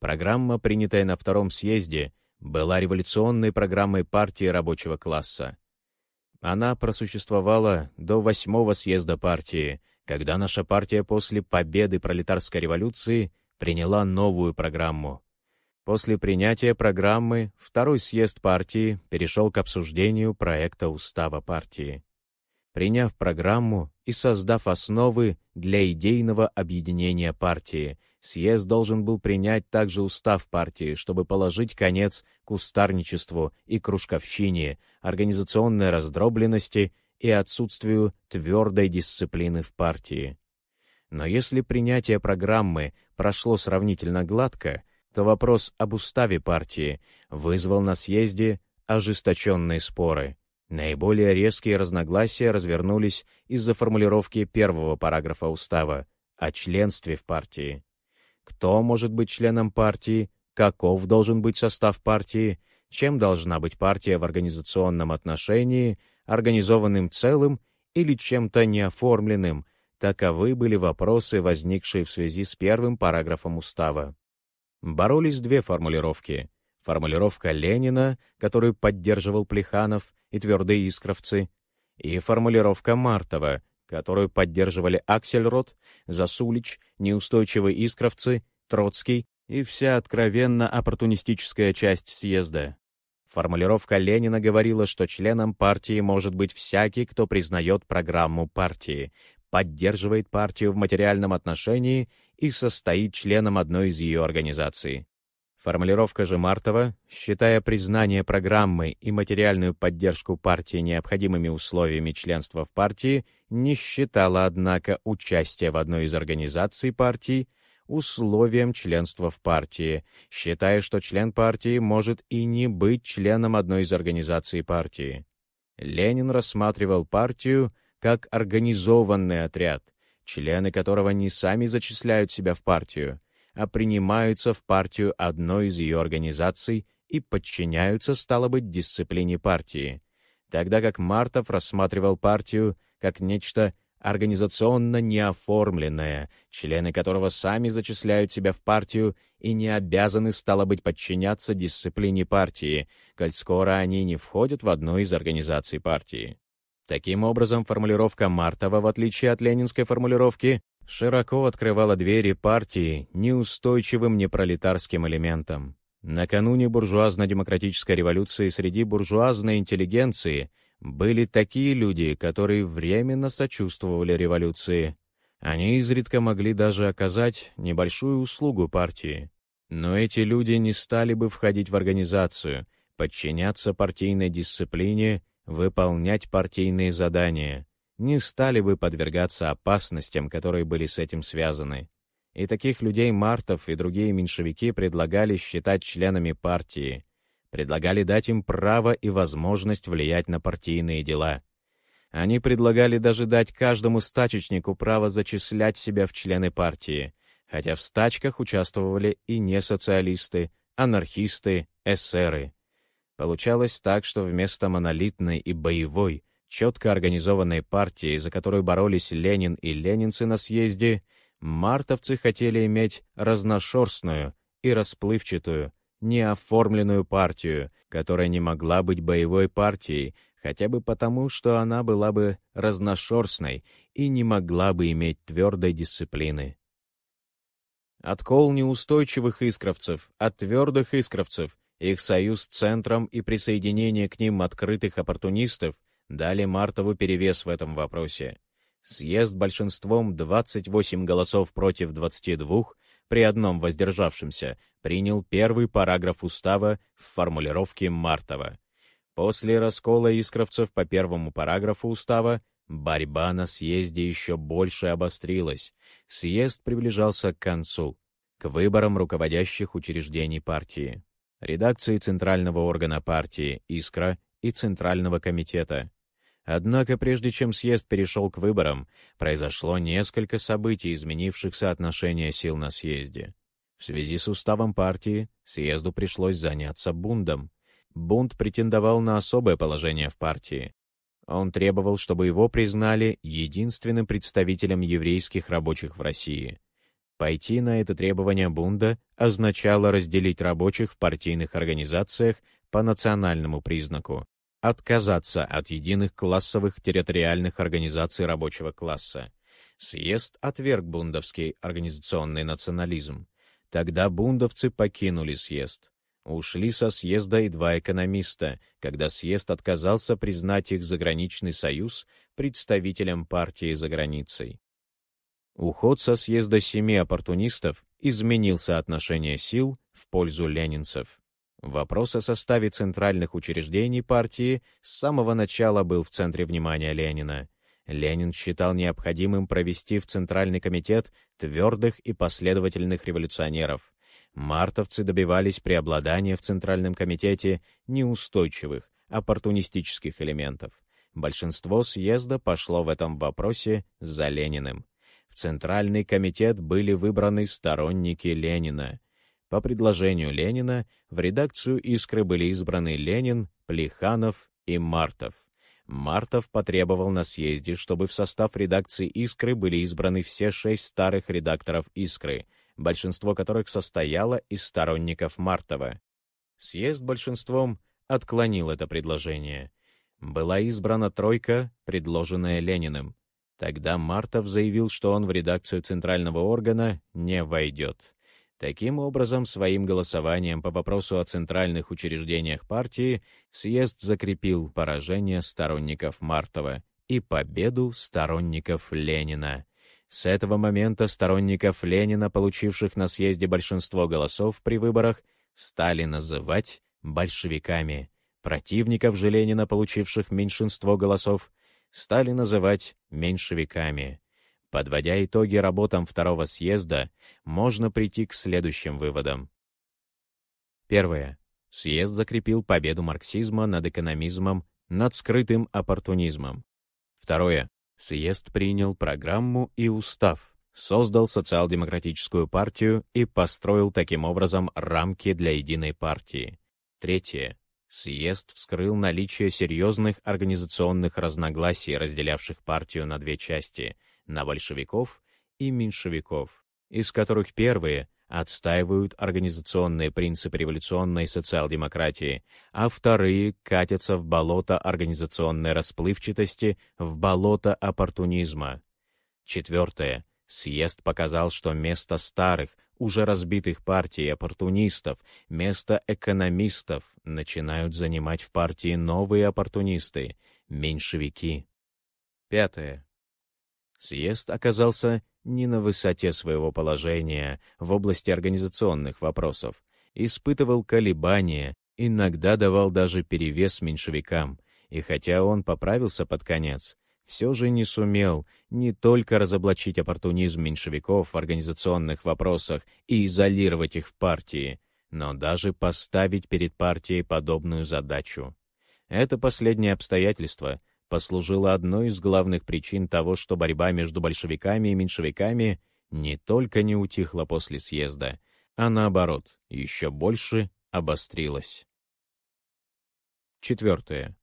Программа, принятая на Втором съезде, была революционной программой партии рабочего класса. Она просуществовала до Восьмого съезда партии, когда наша партия после победы пролетарской революции приняла новую программу. После принятия программы Второй съезд партии перешел к обсуждению проекта устава партии. Приняв программу и создав основы для идейного объединения партии — съезд должен был принять также устав партии, чтобы положить конец кустарничеству и кружковщине, организационной раздробленности и отсутствию твердой дисциплины в партии. Но если принятие программы прошло сравнительно гладко, то вопрос об уставе партии вызвал на съезде ожесточенные споры. Наиболее резкие разногласия развернулись из-за формулировки первого параграфа устава о членстве в партии кто может быть членом партии, каков должен быть состав партии, чем должна быть партия в организационном отношении, организованным целым или чем-то неоформленным, таковы были вопросы, возникшие в связи с первым параграфом устава. Боролись две формулировки. Формулировка Ленина, которую поддерживал Плеханов и твердые искровцы, и формулировка Мартова, которую поддерживали Аксельрод, Засулич, неустойчивые искровцы, Троцкий и вся откровенно оппортунистическая часть съезда. Формулировка Ленина говорила, что членом партии может быть всякий, кто признает программу партии, поддерживает партию в материальном отношении и состоит членом одной из ее организаций. Формулировка же Мартова, считая признание программы и материальную поддержку партии необходимыми условиями членства в партии, не считала, однако, участие в одной из организаций партии условием членства в партии, считая, что член партии может и не быть членом одной из организаций партии. Ленин рассматривал партию как организованный отряд, члены которого не сами зачисляют себя в партию, а принимаются в партию одной из ее организаций и подчиняются, стало быть, дисциплине партии, тогда как Мартов рассматривал партию как нечто организационно неоформленное, члены которого сами зачисляют себя в партию и не обязаны, стало быть, подчиняться дисциплине партии, коль скоро они не входят в одну из организаций партии. Таким образом, формулировка Мартова, в отличие от ленинской формулировки, широко открывала двери партии неустойчивым непролетарским элементам. Накануне буржуазно-демократической революции среди буржуазной интеллигенции были такие люди, которые временно сочувствовали революции. Они изредка могли даже оказать небольшую услугу партии. Но эти люди не стали бы входить в организацию, подчиняться партийной дисциплине, выполнять партийные задания, не стали бы подвергаться опасностям, которые были с этим связаны. И таких людей Мартов и другие меньшевики предлагали считать членами партии, предлагали дать им право и возможность влиять на партийные дела. Они предлагали даже дать каждому стачечнику право зачислять себя в члены партии, хотя в стачках участвовали и не социалисты, анархисты, эсеры. Получалось так, что вместо монолитной и боевой, четко организованной партии, за которую боролись Ленин и ленинцы на съезде, мартовцы хотели иметь разношерстную и расплывчатую, неоформленную партию, которая не могла быть боевой партией, хотя бы потому, что она была бы разношерстной и не могла бы иметь твердой дисциплины. Откол неустойчивых искровцев от твердых искровцев, их союз с центром и присоединение к ним открытых оппортунистов дали Мартову перевес в этом вопросе. Съезд большинством 28 голосов против 22 при одном воздержавшемся принял первый параграф устава в формулировке Мартова. После раскола искровцев по первому параграфу устава борьба на съезде еще больше обострилась. Съезд приближался к концу, к выборам руководящих учреждений партии, редакции Центрального органа партии «Искра» и Центрального комитета. Однако прежде чем съезд перешел к выборам, произошло несколько событий, изменивших соотношение сил на съезде. В связи с уставом партии съезду пришлось заняться бундом. Бунт претендовал на особое положение в партии. Он требовал, чтобы его признали единственным представителем еврейских рабочих в России. Пойти на это требование бунда означало разделить рабочих в партийных организациях по национальному признаку, отказаться от единых классовых территориальных организаций рабочего класса. Съезд отверг бундовский организационный национализм. Тогда бундовцы покинули съезд. Ушли со съезда и два экономиста, когда съезд отказался признать их заграничный союз представителем партии за границей. Уход со съезда семи оппортунистов изменил соотношение сил в пользу ленинцев. Вопрос о составе центральных учреждений партии с самого начала был в центре внимания Ленина. Ленин считал необходимым провести в Центральный комитет твердых и последовательных революционеров. Мартовцы добивались преобладания в Центральном комитете неустойчивых, оппортунистических элементов. Большинство съезда пошло в этом вопросе за Лениным. В Центральный комитет были выбраны сторонники Ленина — по предложению Ленина в редакцию «Искры» были избраны Ленин, Плеханов и Мартов. Мартов потребовал на съезде, чтобы в состав редакции «Искры» были избраны все шесть старых редакторов «Искры», большинство которых состояло из сторонников Мартова. Съезд большинством отклонил это предложение. Была избрана тройка, предложенная Лениным. Тогда Мартов заявил, что он в редакцию центрального органа не войдет. Таким образом, своим голосованием по вопросу о центральных учреждениях партии съезд закрепил поражение сторонников Мартова и победу сторонников Ленина. С этого момента сторонников Ленина, получивших на съезде большинство голосов при выборах, стали называть большевиками. Противников же Ленина, получивших меньшинство голосов, стали называть меньшевиками. Подводя итоги работам второго съезда, можно прийти к следующим выводам. Первое. Съезд закрепил победу марксизма над экономизмом, над скрытым оппортунизмом. Второе. Съезд принял программу и устав, создал социал-демократическую партию и построил таким образом рамки для единой партии. Третье. Съезд вскрыл наличие серьезных организационных разногласий, разделявших партию на две части — на большевиков и меньшевиков, из которых первые отстаивают организационные принципы революционной социал-демократии, а вторые катятся в болото организационной расплывчатости, в болото оппортунизма. Четвертое. Съезд показал, что место старых, уже разбитых партий оппортунистов, место экономистов начинают занимать в партии новые оппортунисты, меньшевики. Пятое. Съезд оказался не на высоте своего положения в области организационных вопросов, испытывал колебания, иногда давал даже перевес меньшевикам, и хотя он поправился под конец, все же не сумел не только разоблачить оппортунизм меньшевиков в организационных вопросах и изолировать их в партии, но даже поставить перед партией подобную задачу. Это последнее обстоятельство послужило одной из главных причин того, что борьба между большевиками и меньшевиками не только не утихла после съезда, а наоборот, еще больше обострилась. Четвертое.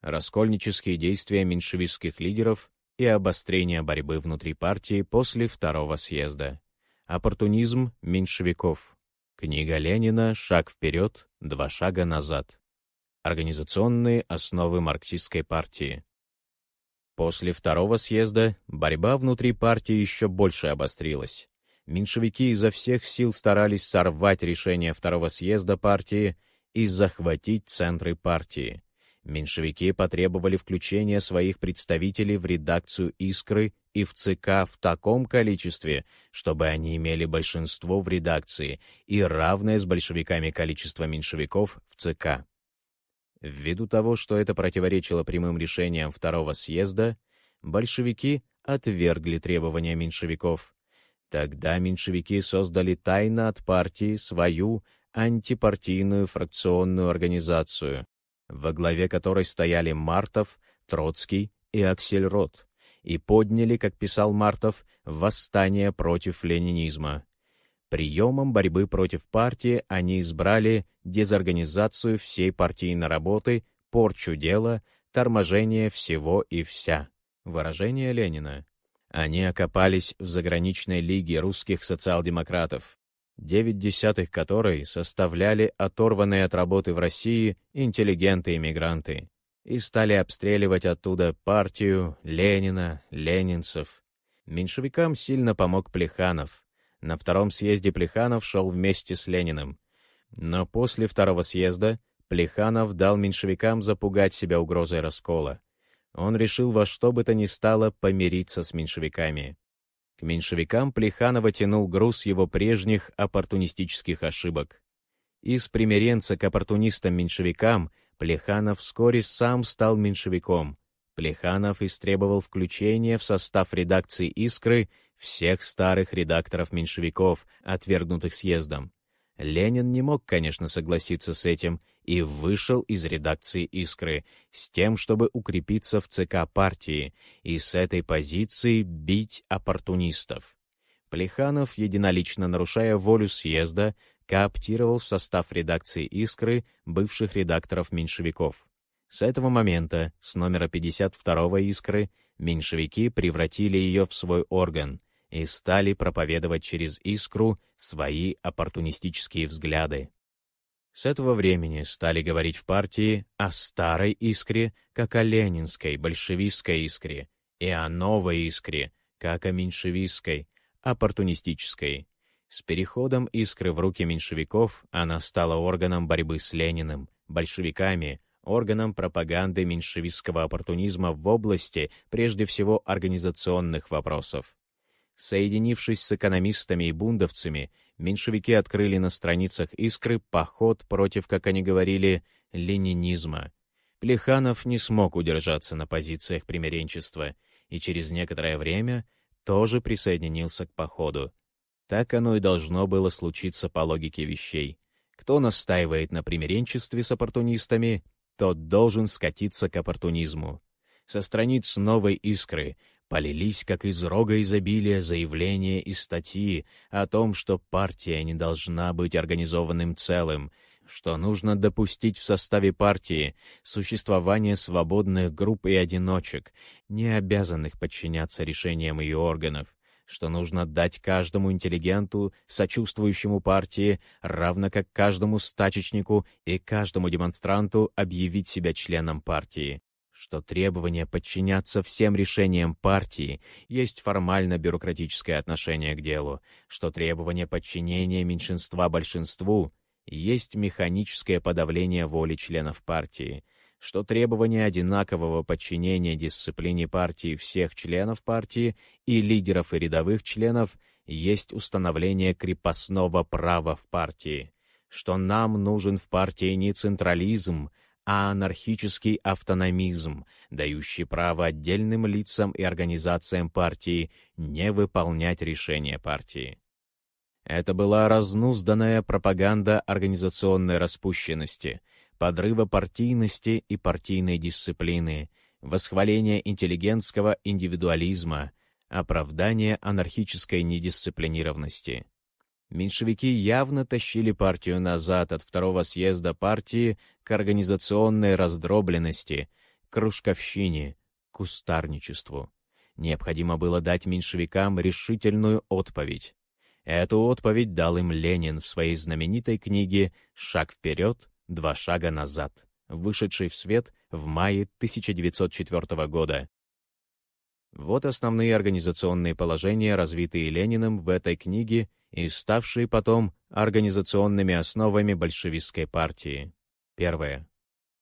Раскольнические действия меньшевистских лидеров и обострение борьбы внутри партии после второго съезда. Оппортунизм меньшевиков. Книга Ленина «Шаг вперед, два шага назад». Организационные основы марксистской партии. После второго съезда борьба внутри партии еще больше обострилась. Меньшевики изо всех сил старались сорвать решение второго съезда партии и захватить центры партии. Меньшевики потребовали включения своих представителей в редакцию «Искры» и в ЦК в таком количестве, чтобы они имели большинство в редакции и равное с большевиками количество меньшевиков в ЦК. Ввиду того, что это противоречило прямым решениям Второго съезда, большевики отвергли требования меньшевиков. Тогда меньшевики создали тайно от партии свою антипартийную фракционную организацию, во главе которой стояли Мартов, Троцкий и Аксельрод, и подняли, как писал Мартов, восстание против ленинизма. Приемом борьбы против партии они избрали дезорганизацию всей партийной работы, порчу дела, торможение всего и вся. Выражение Ленина. Они окопались в заграничной лиге русских социал-демократов, девять десятых которой составляли оторванные от работы в России интеллигенты-иммигранты, и стали обстреливать оттуда партию, Ленина, ленинцев. Меньшевикам сильно помог Плеханов, на втором съезде Плеханов шел вместе с Лениным. Но после второго съезда Плеханов дал меньшевикам запугать себя угрозой раскола. Он решил во что бы то ни стало помириться с меньшевиками. К меньшевикам Плеханова тянул груз его прежних оппортунистических ошибок. Из примиренца к оппортунистам-меньшевикам Плеханов вскоре сам стал меньшевиком. Плеханов истребовал включения в состав редакции «Искры» всех старых редакторов-меньшевиков, отвергнутых съездом. Ленин не мог, конечно, согласиться с этим и вышел из редакции «Искры» с тем, чтобы укрепиться в ЦК партии и с этой позиции бить оппортунистов. Плеханов, единолично нарушая волю съезда, кооптировал в состав редакции «Искры» бывших редакторов-меньшевиков. С этого момента, с номера 52 «Искры», меньшевики превратили ее в свой орган — и стали проповедовать через искру свои оппортунистические взгляды. С этого времени стали говорить в партии о старой искре, как о ленинской, большевистской искре, и о новой искре, как о меньшевистской, оппортунистической. С переходом искры в руки меньшевиков она стала органом борьбы с Лениным, большевиками, органом пропаганды меньшевистского оппортунизма в области, прежде всего, организационных вопросов. Соединившись с экономистами и бундовцами, меньшевики открыли на страницах «Искры» поход против, как они говорили, ленинизма. Плеханов не смог удержаться на позициях примиренчества и через некоторое время тоже присоединился к походу. Так оно и должно было случиться по логике вещей. Кто настаивает на примиренчестве с оппортунистами, тот должен скатиться к оппортунизму. Со страниц новой искры полились, как из рога изобилия, заявления и статьи о том, что партия не должна быть организованным целым, что нужно допустить в составе партии существование свободных групп и одиночек, не обязанных подчиняться решениям ее органов, что нужно дать каждому интеллигенту, сочувствующему партии, равно как каждому стачечнику и каждому демонстранту объявить себя членом партии, что требование подчиняться всем решениям партии есть формально-бюрократическое отношение к делу, что требование подчинения меньшинства большинству есть механическое подавление воли членов партии, что требование одинакового подчинения дисциплине партии всех членов партии и лидеров и рядовых членов есть установление крепостного права в партии, что нам нужен в партии не централизм, а анархический автономизм, дающий право отдельным лицам и организациям партии не выполнять решения партии. Это была разнузданная пропаганда организационной распущенности — подрыва партийности и партийной дисциплины, восхваление интеллигентского индивидуализма, оправдание анархической недисциплинированности. Меньшевики явно тащили партию назад от второго съезда партии к организационной раздробленности, кружковщине, кустарничеству. Необходимо было дать меньшевикам решительную отповедь. Эту отповедь дал им Ленин в своей знаменитой книге «Шаг вперед, «Два шага назад», вышедший в свет в мае 1904 года. Вот основные организационные положения, развитые Лениным в этой книге и ставшие потом организационными основами большевистской партии. Первое.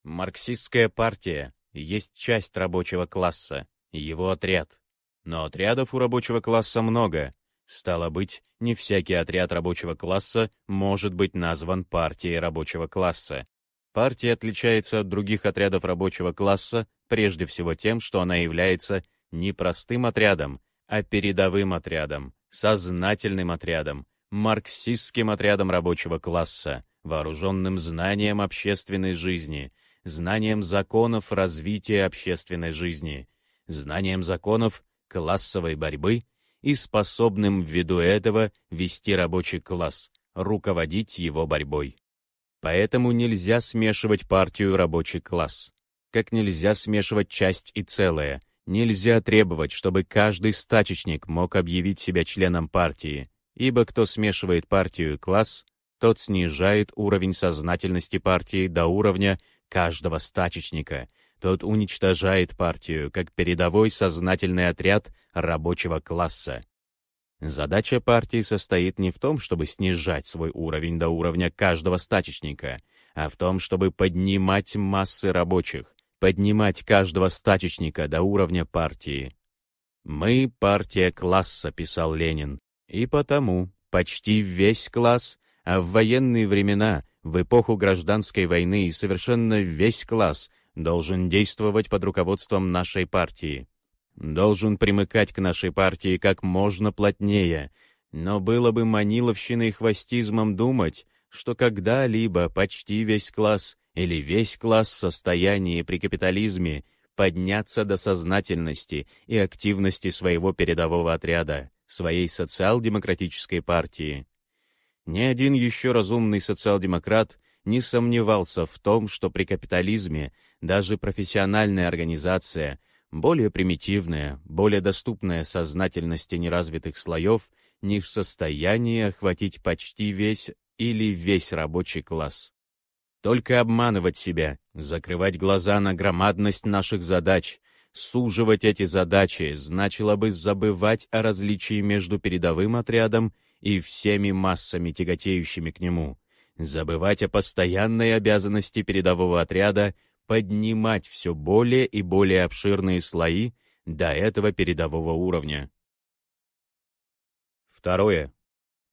Марксистская партия есть часть рабочего класса, его отряд. Но отрядов у рабочего класса много. Стало быть, не всякий отряд рабочего класса может быть назван партией рабочего класса. Партия отличается от других отрядов рабочего класса прежде всего тем, что она является не простым отрядом, а передовым отрядом, сознательным отрядом, марксистским отрядом рабочего класса, вооруженным знанием общественной жизни, знанием законов развития общественной жизни, знанием законов классовой борьбы и способным ввиду этого вести рабочий класс, руководить его борьбой. Поэтому нельзя смешивать партию рабочий класс. Как нельзя смешивать часть и целое. Нельзя требовать, чтобы каждый стачечник мог объявить себя членом партии, ибо кто смешивает партию и класс, тот снижает уровень сознательности партии до уровня каждого стачечника, тот уничтожает партию как передовой сознательный отряд рабочего класса. Задача партии состоит не в том, чтобы снижать свой уровень до уровня каждого стачечника, а в том, чтобы поднимать массы рабочих, поднимать каждого стачечника до уровня партии. «Мы — партия класса», — писал Ленин, и потому почти весь класс, а в военные времена, в эпоху гражданской войны совершенно весь класс должен действовать под руководством нашей партии. Должен примыкать к нашей партии как можно плотнее, но было бы маниловщиной и хвостизмом думать, что когда-либо почти весь класс или весь класс в состоянии при капитализме подняться до сознательности и активности своего передового отряда, своей социал-демократической партии. Ни один еще разумный социал-демократ не сомневался в том, что при капитализме даже профессиональная организация — более примитивная, более доступная сознательности неразвитых слоев не в состоянии охватить почти весь или весь рабочий класс. Только обманывать себя, закрывать глаза на громадность наших задач, суживать эти задачи значило бы забывать о различии между передовым отрядом и всеми массами, тяготеющими к нему, забывать о постоянной обязанности передового отряда поднимать все более и более обширные слои до этого передового уровня. Второе.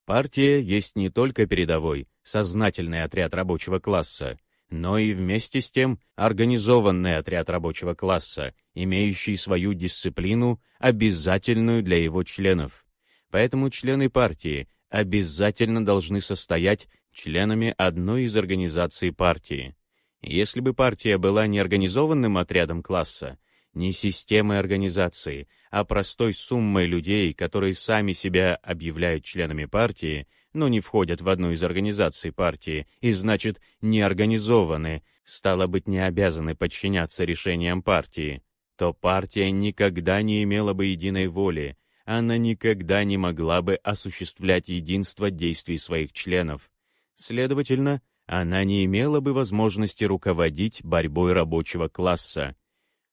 Партия есть не только передовой, сознательный отряд рабочего класса, но и вместе с тем организованный отряд рабочего класса, имеющий свою дисциплину, обязательную для его членов. Поэтому члены партии обязательно должны состоять членами одной из организаций партии. Если бы партия была не организованным отрядом класса, не системой организации, а простой суммой людей, которые сами себя объявляют членами партии, но не входят в одну из организаций партии и, значит, не организованы, стало быть, не обязаны подчиняться решениям партии, то партия никогда не имела бы единой воли, она никогда не могла бы осуществлять единство действий своих членов. Следовательно, она не имела бы возможности руководить борьбой рабочего класса.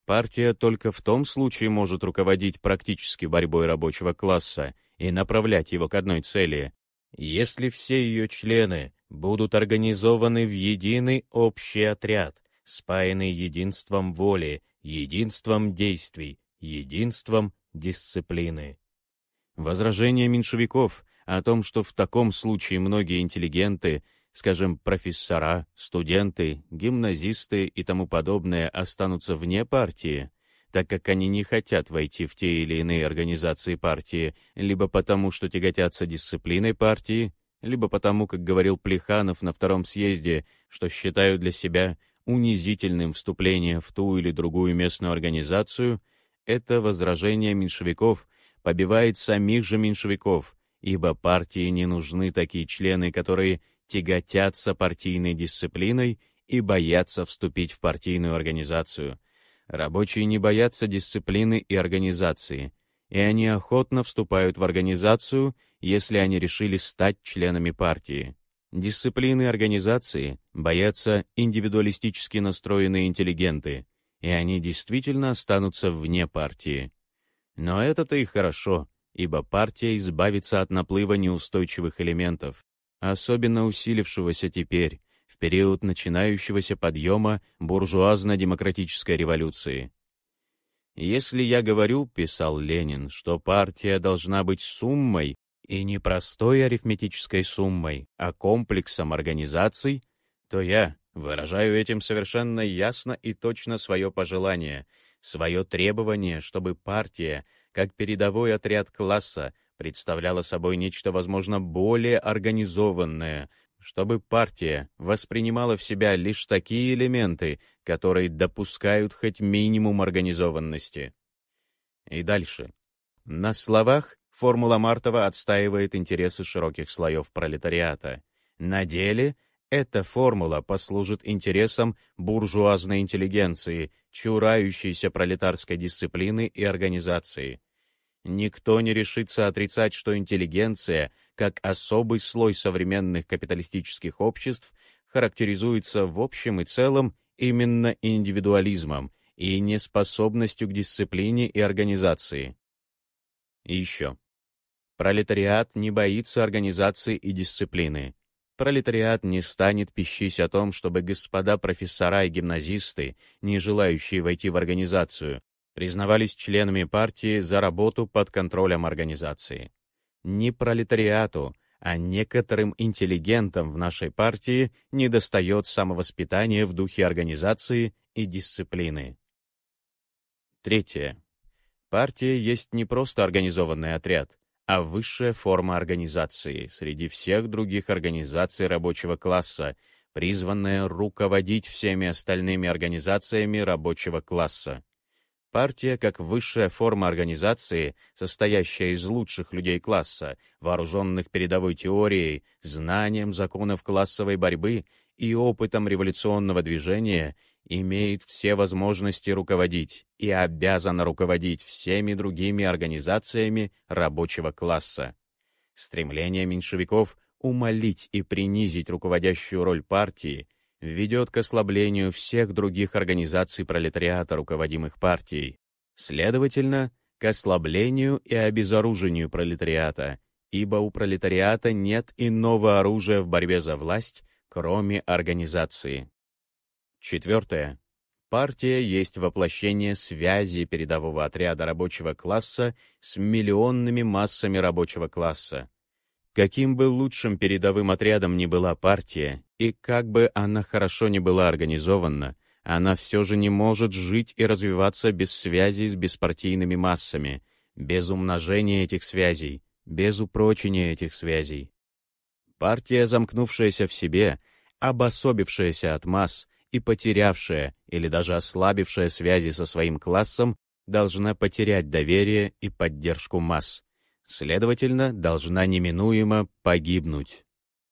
Партия только в том случае может руководить практически борьбой рабочего класса и направлять его к одной цели, если все ее члены будут организованы в единый общий отряд, спаянный единством воли, единством действий, единством дисциплины. Возражение меньшевиков о том, что в таком случае многие интеллигенты, скажем, профессора, студенты, гимназисты и тому подобное останутся вне партии, так как они не хотят войти в те или иные организации партии, либо потому, что тяготятся дисциплиной партии, либо потому, как говорил Плеханов на втором съезде, что считают для себя унизительным вступление в ту или другую местную организацию, это возражение меньшевиков побивает самих же меньшевиков, ибо партии не нужны такие члены, которые тяготятся партийной дисциплиной и боятся вступить в партийную организацию. Рабочие не боятся дисциплины и организации, и они охотно вступают в организацию, если они решили стать членами партии. Дисциплины организации боятся индивидуалистически настроенные интеллигенты, и они действительно останутся вне партии. Но это-то и хорошо, ибо партия избавится от наплыва неустойчивых элементов, особенно усилившегося теперь, в период начинающегося подъема буржуазно-демократической революции. «Если я говорю, — писал Ленин, — что партия должна быть суммой, и не простой арифметической суммой, а комплексом организаций, то я выражаю этим совершенно ясно и точно свое пожелание — свое требование, чтобы партия, как передовой отряд класса, представляла собой нечто, возможно, более организованное, чтобы партия воспринимала в себя лишь такие элементы, которые допускают хоть минимум организованности. И дальше. На словах формула Мартова отстаивает интересы широких слоев пролетариата. На деле эта формула послужит интересам буржуазной интеллигенции, чурающейся пролетарской дисциплины и организации. Никто не решится отрицать, что интеллигенция, как особый слой современных капиталистических обществ, характеризуется в общем и целом именно индивидуализмом и неспособностью к дисциплине и организации. И еще. Пролетариат не боится организации и дисциплины. Пролетариат не станет пищись о том, чтобы господа профессора и гимназисты, не желающие войти в организацию, признавались членами партии за работу под контролем организации. Не пролетариату, а некоторым интеллигентам в нашей партии недостает самовоспитания в духе организации и дисциплины. Третье. Партия есть не просто организованный отряд, а высшая форма организации среди всех других организаций рабочего класса, призванная руководить всеми остальными организациями рабочего класса. Партия, как высшая форма организации, состоящая из лучших людей класса, вооруженных передовой теорией, знанием законов классовой борьбы и опытом революционного движения, имеет все возможности руководить и обязана руководить всеми другими организациями рабочего класса. Стремление меньшевиков умолить и принизить руководящую роль партии ведет к ослаблению всех других организаций пролетариата, руководимых партией. Следовательно, к ослаблению и обезоружению пролетариата, ибо у пролетариата нет иного оружия в борьбе за власть, кроме организации. Четвертое. Партия есть воплощение связи передового отряда рабочего класса с миллионными массами рабочего класса. Каким бы лучшим передовым отрядом ни была партия, и как бы она хорошо ни была организована, она все же не может жить и развиваться без связей с беспартийными массами, без умножения этих связей, без упрочения этих связей. Партия, замкнувшаяся в себе, обособившаяся от масс и потерявшая или даже ослабившая связи со своим классом, должна потерять доверие и поддержку масс, следовательно, должна неминуемо погибнуть.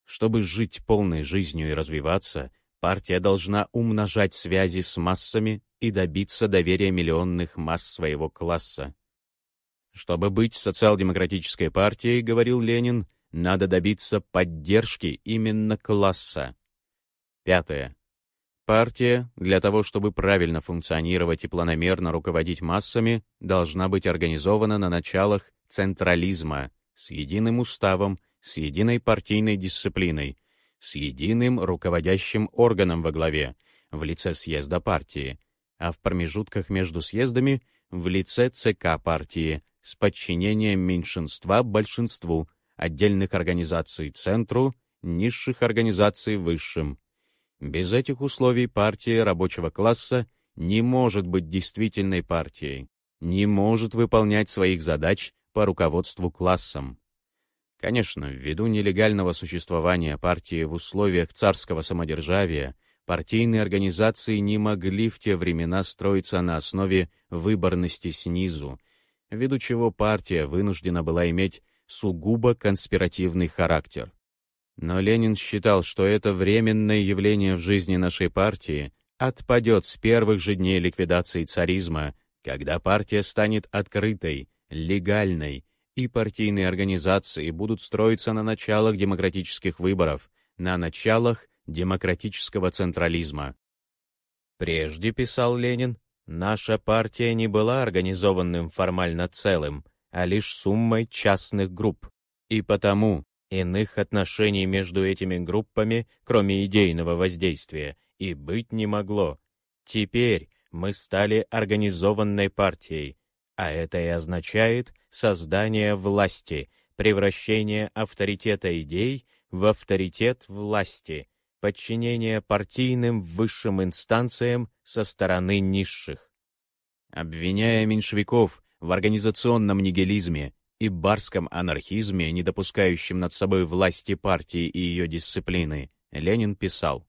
Чтобы жить полной жизнью и развиваться, партия должна умножать связи с массами и добиться доверия миллионных масс своего класса. Чтобы быть социал-демократической партией, говорил Ленин, надо добиться поддержки именно класса. Пятое. Партия, для того чтобы правильно функционировать и планомерно руководить массами, должна быть организована на началах централизма, с единым уставом, с единой партийной дисциплиной, с единым руководящим органом во главе, в лице съезда партии, а в промежутках между съездами в лице ЦК партии, с подчинением меньшинства большинству, отдельных организаций центру, низших организаций высшим. Без этих условий партия рабочего класса не может быть действительной партией, не может выполнять своих задач по руководству классом. Конечно, ввиду нелегального существования партии в условиях царского самодержавия, партийные организации не могли в те времена строиться на основе выборности снизу, ввиду чего партия вынуждена была иметь сугубо конспиративный характер. Но Ленин считал, что это временное явление в жизни нашей партии отпадет с первых же дней ликвидации царизма, когда партия станет открытой, легальной, и партийные организации будут строиться на началах демократических выборов, на началах демократического централизма. Прежде, писал Ленин, наша партия не была организованным формально целым, а лишь суммой частных групп, и потому иных отношений между этими группами, кроме идейного воздействия, и быть не могло. Теперь мы стали организованной партией, а это и означает создание власти, превращение авторитета идей в авторитет власти, подчинение партийным высшим инстанциям со стороны низших. Обвиняя меньшевиков в организационном нигилизме и барском анархизме, не допускающем над собой власти партии и ее дисциплины, Ленин писал,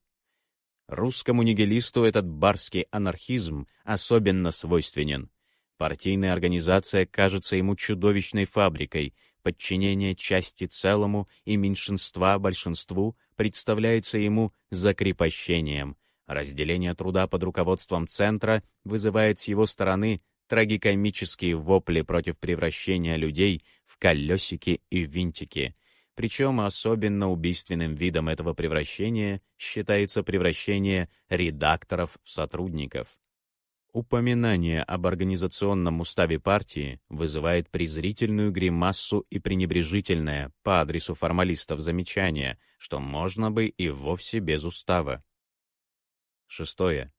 «Русскому нигилисту этот барский анархизм особенно свойственен. Партийная организация кажется ему чудовищной фабрикой, подчинение части целому и меньшинства большинству представляется ему закрепощением. Разделение труда под руководством центра вызывает с его стороны трагикомические вопли против превращения людей в колесики и винтики. Причем особенно убийственным видом этого превращения считается превращение редакторов в сотрудников. Упоминание об организационном уставе партии вызывает презрительную гримассу и пренебрежительное по адресу формалистов замечание, что можно бы и вовсе без устава. Шестое.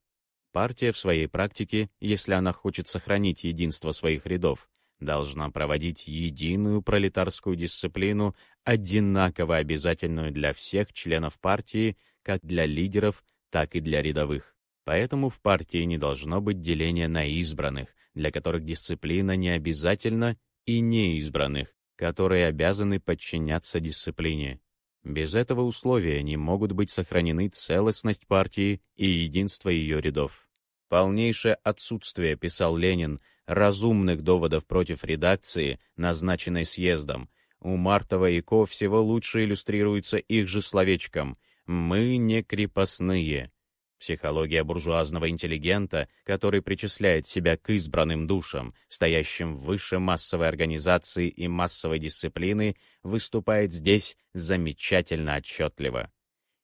Партия в своей практике, если она хочет сохранить единство своих рядов, должна проводить единую пролетарскую дисциплину, одинаково обязательную для всех членов партии, как для лидеров, так и для рядовых. Поэтому в партии не должно быть деления на избранных, для которых дисциплина не обязательна, и неизбранных, которые обязаны подчиняться дисциплине. Без этого условия не могут быть сохранены целостность партии и единство ее рядов. Полнейшее отсутствие, писал Ленин, разумных доводов против редакции, назначенной съездом, у Мартова и Ко всего лучше иллюстрируется их же словечком «Мы не крепостные». Психология буржуазного интеллигента, который причисляет себя к избранным душам, стоящим выше массовой организации и массовой дисциплины, выступает здесь замечательно отчетливо.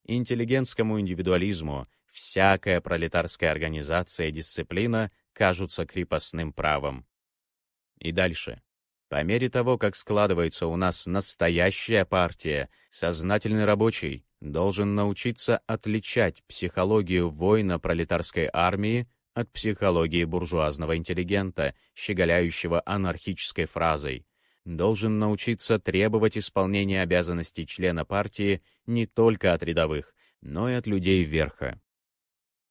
Интеллигентскому индивидуализму всякая пролетарская организация и дисциплина кажутся крепостным правом. И дальше. По мере того, как складывается у нас настоящая партия, сознательный рабочий должен научиться отличать психологию воина пролетарской армии от психологии буржуазного интеллигента, щеголяющего анархической фразой должен научиться требовать исполнения обязанностей члена партии не только от рядовых, но и от людей верха.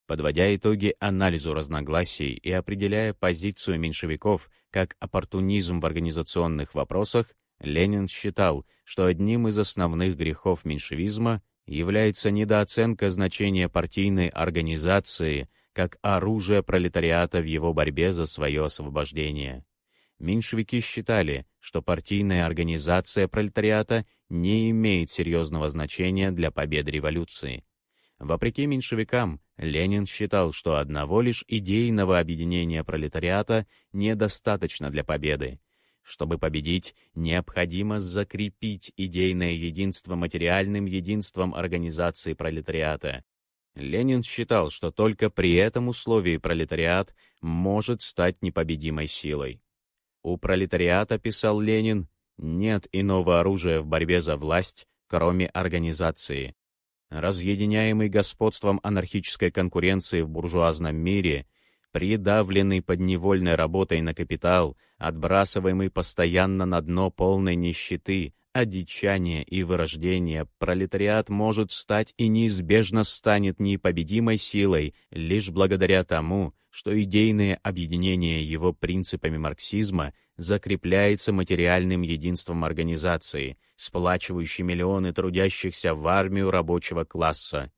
Подводя итоги анализу разногласий и определяя позицию меньшевиков как оппортунизм в организационных вопросах, Ленин считал, что одним из основных грехов меньшевизма является недооценка значения партийной организации как оружия пролетариата в его борьбе за свое освобождение. Меньшевики считали, что партийная организация пролетариата не имеет серьезного значения для победы революции. Вопреки меньшевикам, Ленин считал, что одного лишь идейного объединения пролетариата недостаточно для победы. Чтобы победить, необходимо закрепить идейное единство материальным единством организации пролетариата. Ленин считал, что только при этом условии пролетариат может стать непобедимой силой. У пролетариата, писал Ленин, нет иного оружия в борьбе за власть, кроме организации. Разъединяемый господством анархической конкуренции в буржуазном мире, придавленный подневольной работой на капитал, отбрасываемый постоянно на дно полной нищеты, одичания и вырождения, пролетариат может стать и неизбежно станет непобедимой силой лишь благодаря тому, что идейное объединение его принципами марксизма закрепляется материальным единством организации, сплачивающей миллионы трудящихся в армию рабочего класса.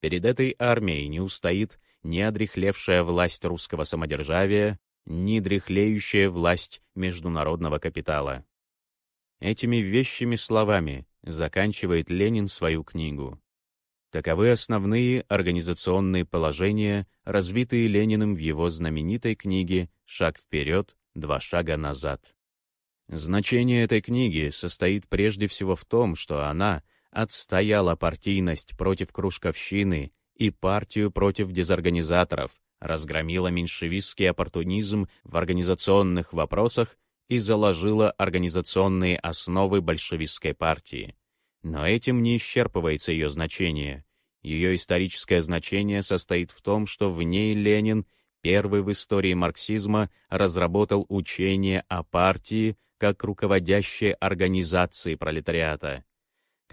Перед этой армией не устоит ни одрехлевшая власть русского самодержавия, ни дряхлеющая власть международного капитала. Этими вещими словами заканчивает Ленин свою книгу. Таковы основные организационные положения, развитые Лениным в его знаменитой книге «Шаг вперед, два шага назад». Значение этой книги состоит прежде всего в том, что она отстояла партийность против кружковщины и партию против дезорганизаторов, разгромила меньшевистский оппортунизм в организационных вопросах и заложила организационные основы большевистской партии. Но этим не исчерпывается ее значение. Ее историческое значение состоит в том, что в ней Ленин, первый в истории марксизма, разработал учение о партии как руководящей организации пролетариата,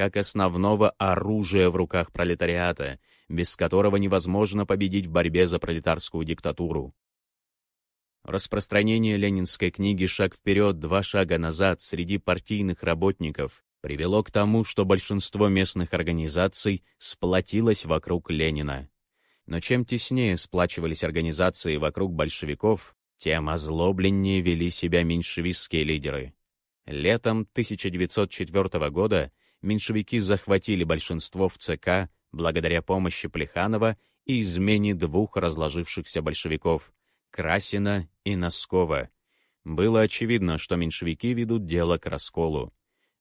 как основного оружия в руках пролетариата, без которого невозможно победить в борьбе за пролетарскую диктатуру. Распространение ленинской книги «Шаг вперед, два шага назад» среди партийных работников привело к тому, что большинство местных организаций сплотилось вокруг Ленина. Но чем теснее сплачивались организации вокруг большевиков, тем озлобленнее вели себя меньшевистские лидеры. Летом 1904 года меньшевики захватили большинство в ЦК благодаря помощи Плеханова и измене двух разложившихся большевиков — Красина и Носкова. Было очевидно, что меньшевики ведут дело к расколу.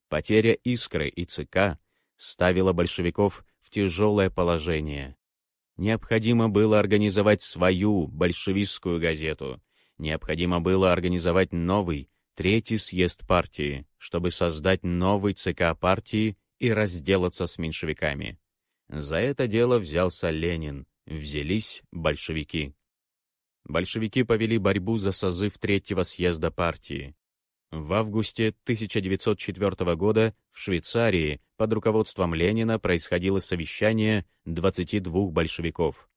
Потеря «Искры» и ЦК ставила большевиков в тяжелое положение. Необходимо было организовать свою большевистскую газету. Необходимо было организовать новый, третий съезд партии, чтобы создать новый ЦК партии и разделаться с меньшевиками. За это дело взялся Ленин, взялись большевики. Большевики повели борьбу за созыв третьего съезда партии. В августе 1904 года в Швейцарии под руководством Ленина происходило совещание 22 большевиков.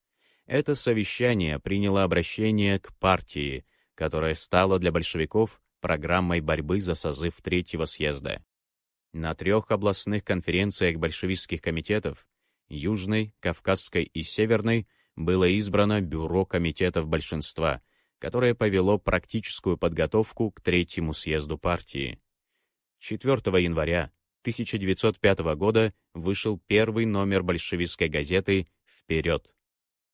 Это совещание приняло обращение к партии, которая стала для большевиков программой борьбы за созыв Третьего съезда. На трех областных конференциях большевистских комитетов Южной, Кавказской и Северной было избрано бюро комитетов большинства — которое повело практическую подготовку к третьему съезду партии. 4 января 1905 года вышел первый номер большевистской газеты «Вперед».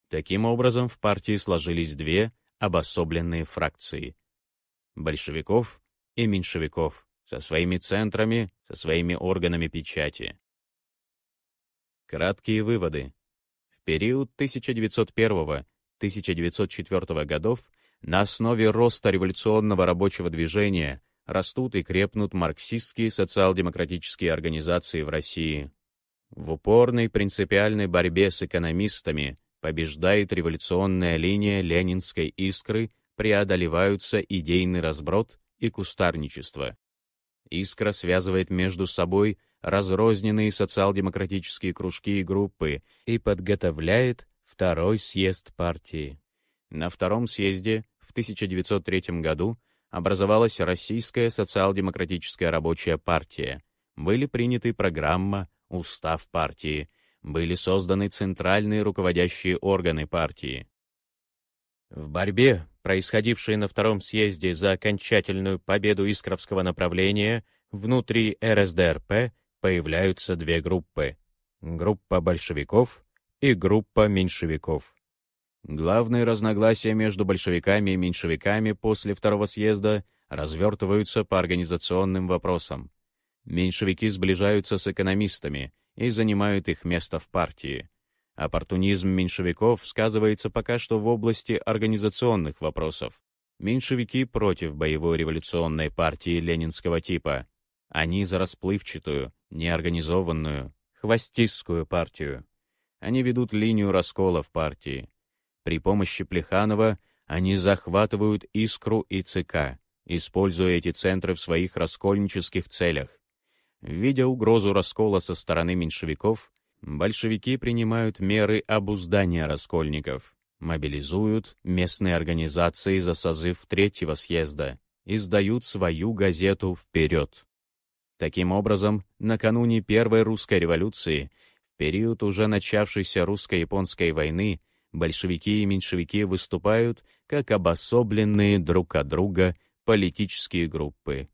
Таким образом, в партии сложились две обособленные фракции — большевиков и меньшевиков со своими центрами, со своими органами печати. Краткие выводы. В период 1901-1904 годов на основе роста революционного рабочего движения растут и крепнут марксистские социал-демократические организации в России. В упорной принципиальной борьбе с экономистами побеждает революционная линия ленинской искры, преодолеваются идейный разброд и кустарничество. Искра связывает между собой разрозненные социал-демократические кружки и группы и подготовляет второй съезд партии. На втором съезде в 1903 году образовалась Российская социал-демократическая рабочая партия. Были приняты программа, устав партии, были созданы центральные руководящие органы партии. В борьбе, происходившей на втором съезде за окончательную победу Искровского направления, внутри РСДРП появляются две группы — группа большевиков и группа меньшевиков. Главные разногласия между большевиками и меньшевиками после второго съезда развертываются по организационным вопросам. Меньшевики сближаются с экономистами и занимают их место в партии. Оппортунизм меньшевиков сказывается пока что в области организационных вопросов. Меньшевики против боевой революционной партии ленинского типа. Они за расплывчатую, неорганизованную, хвостистскую партию. Они ведут линию раскола в партии. При помощи Плеханова они захватывают «Искру» и ЦК, используя эти центры в своих раскольнических целях. Видя угрозу раскола со стороны меньшевиков, большевики принимают меры обуздания раскольников, мобилизуют местные организации за созыв третьего съезда, издают свою газету «Вперед». Таким образом, накануне Первой русской революции, в период уже начавшейся русско-японской войны, большевики и меньшевики выступают как обособленные друг от друга политические группы.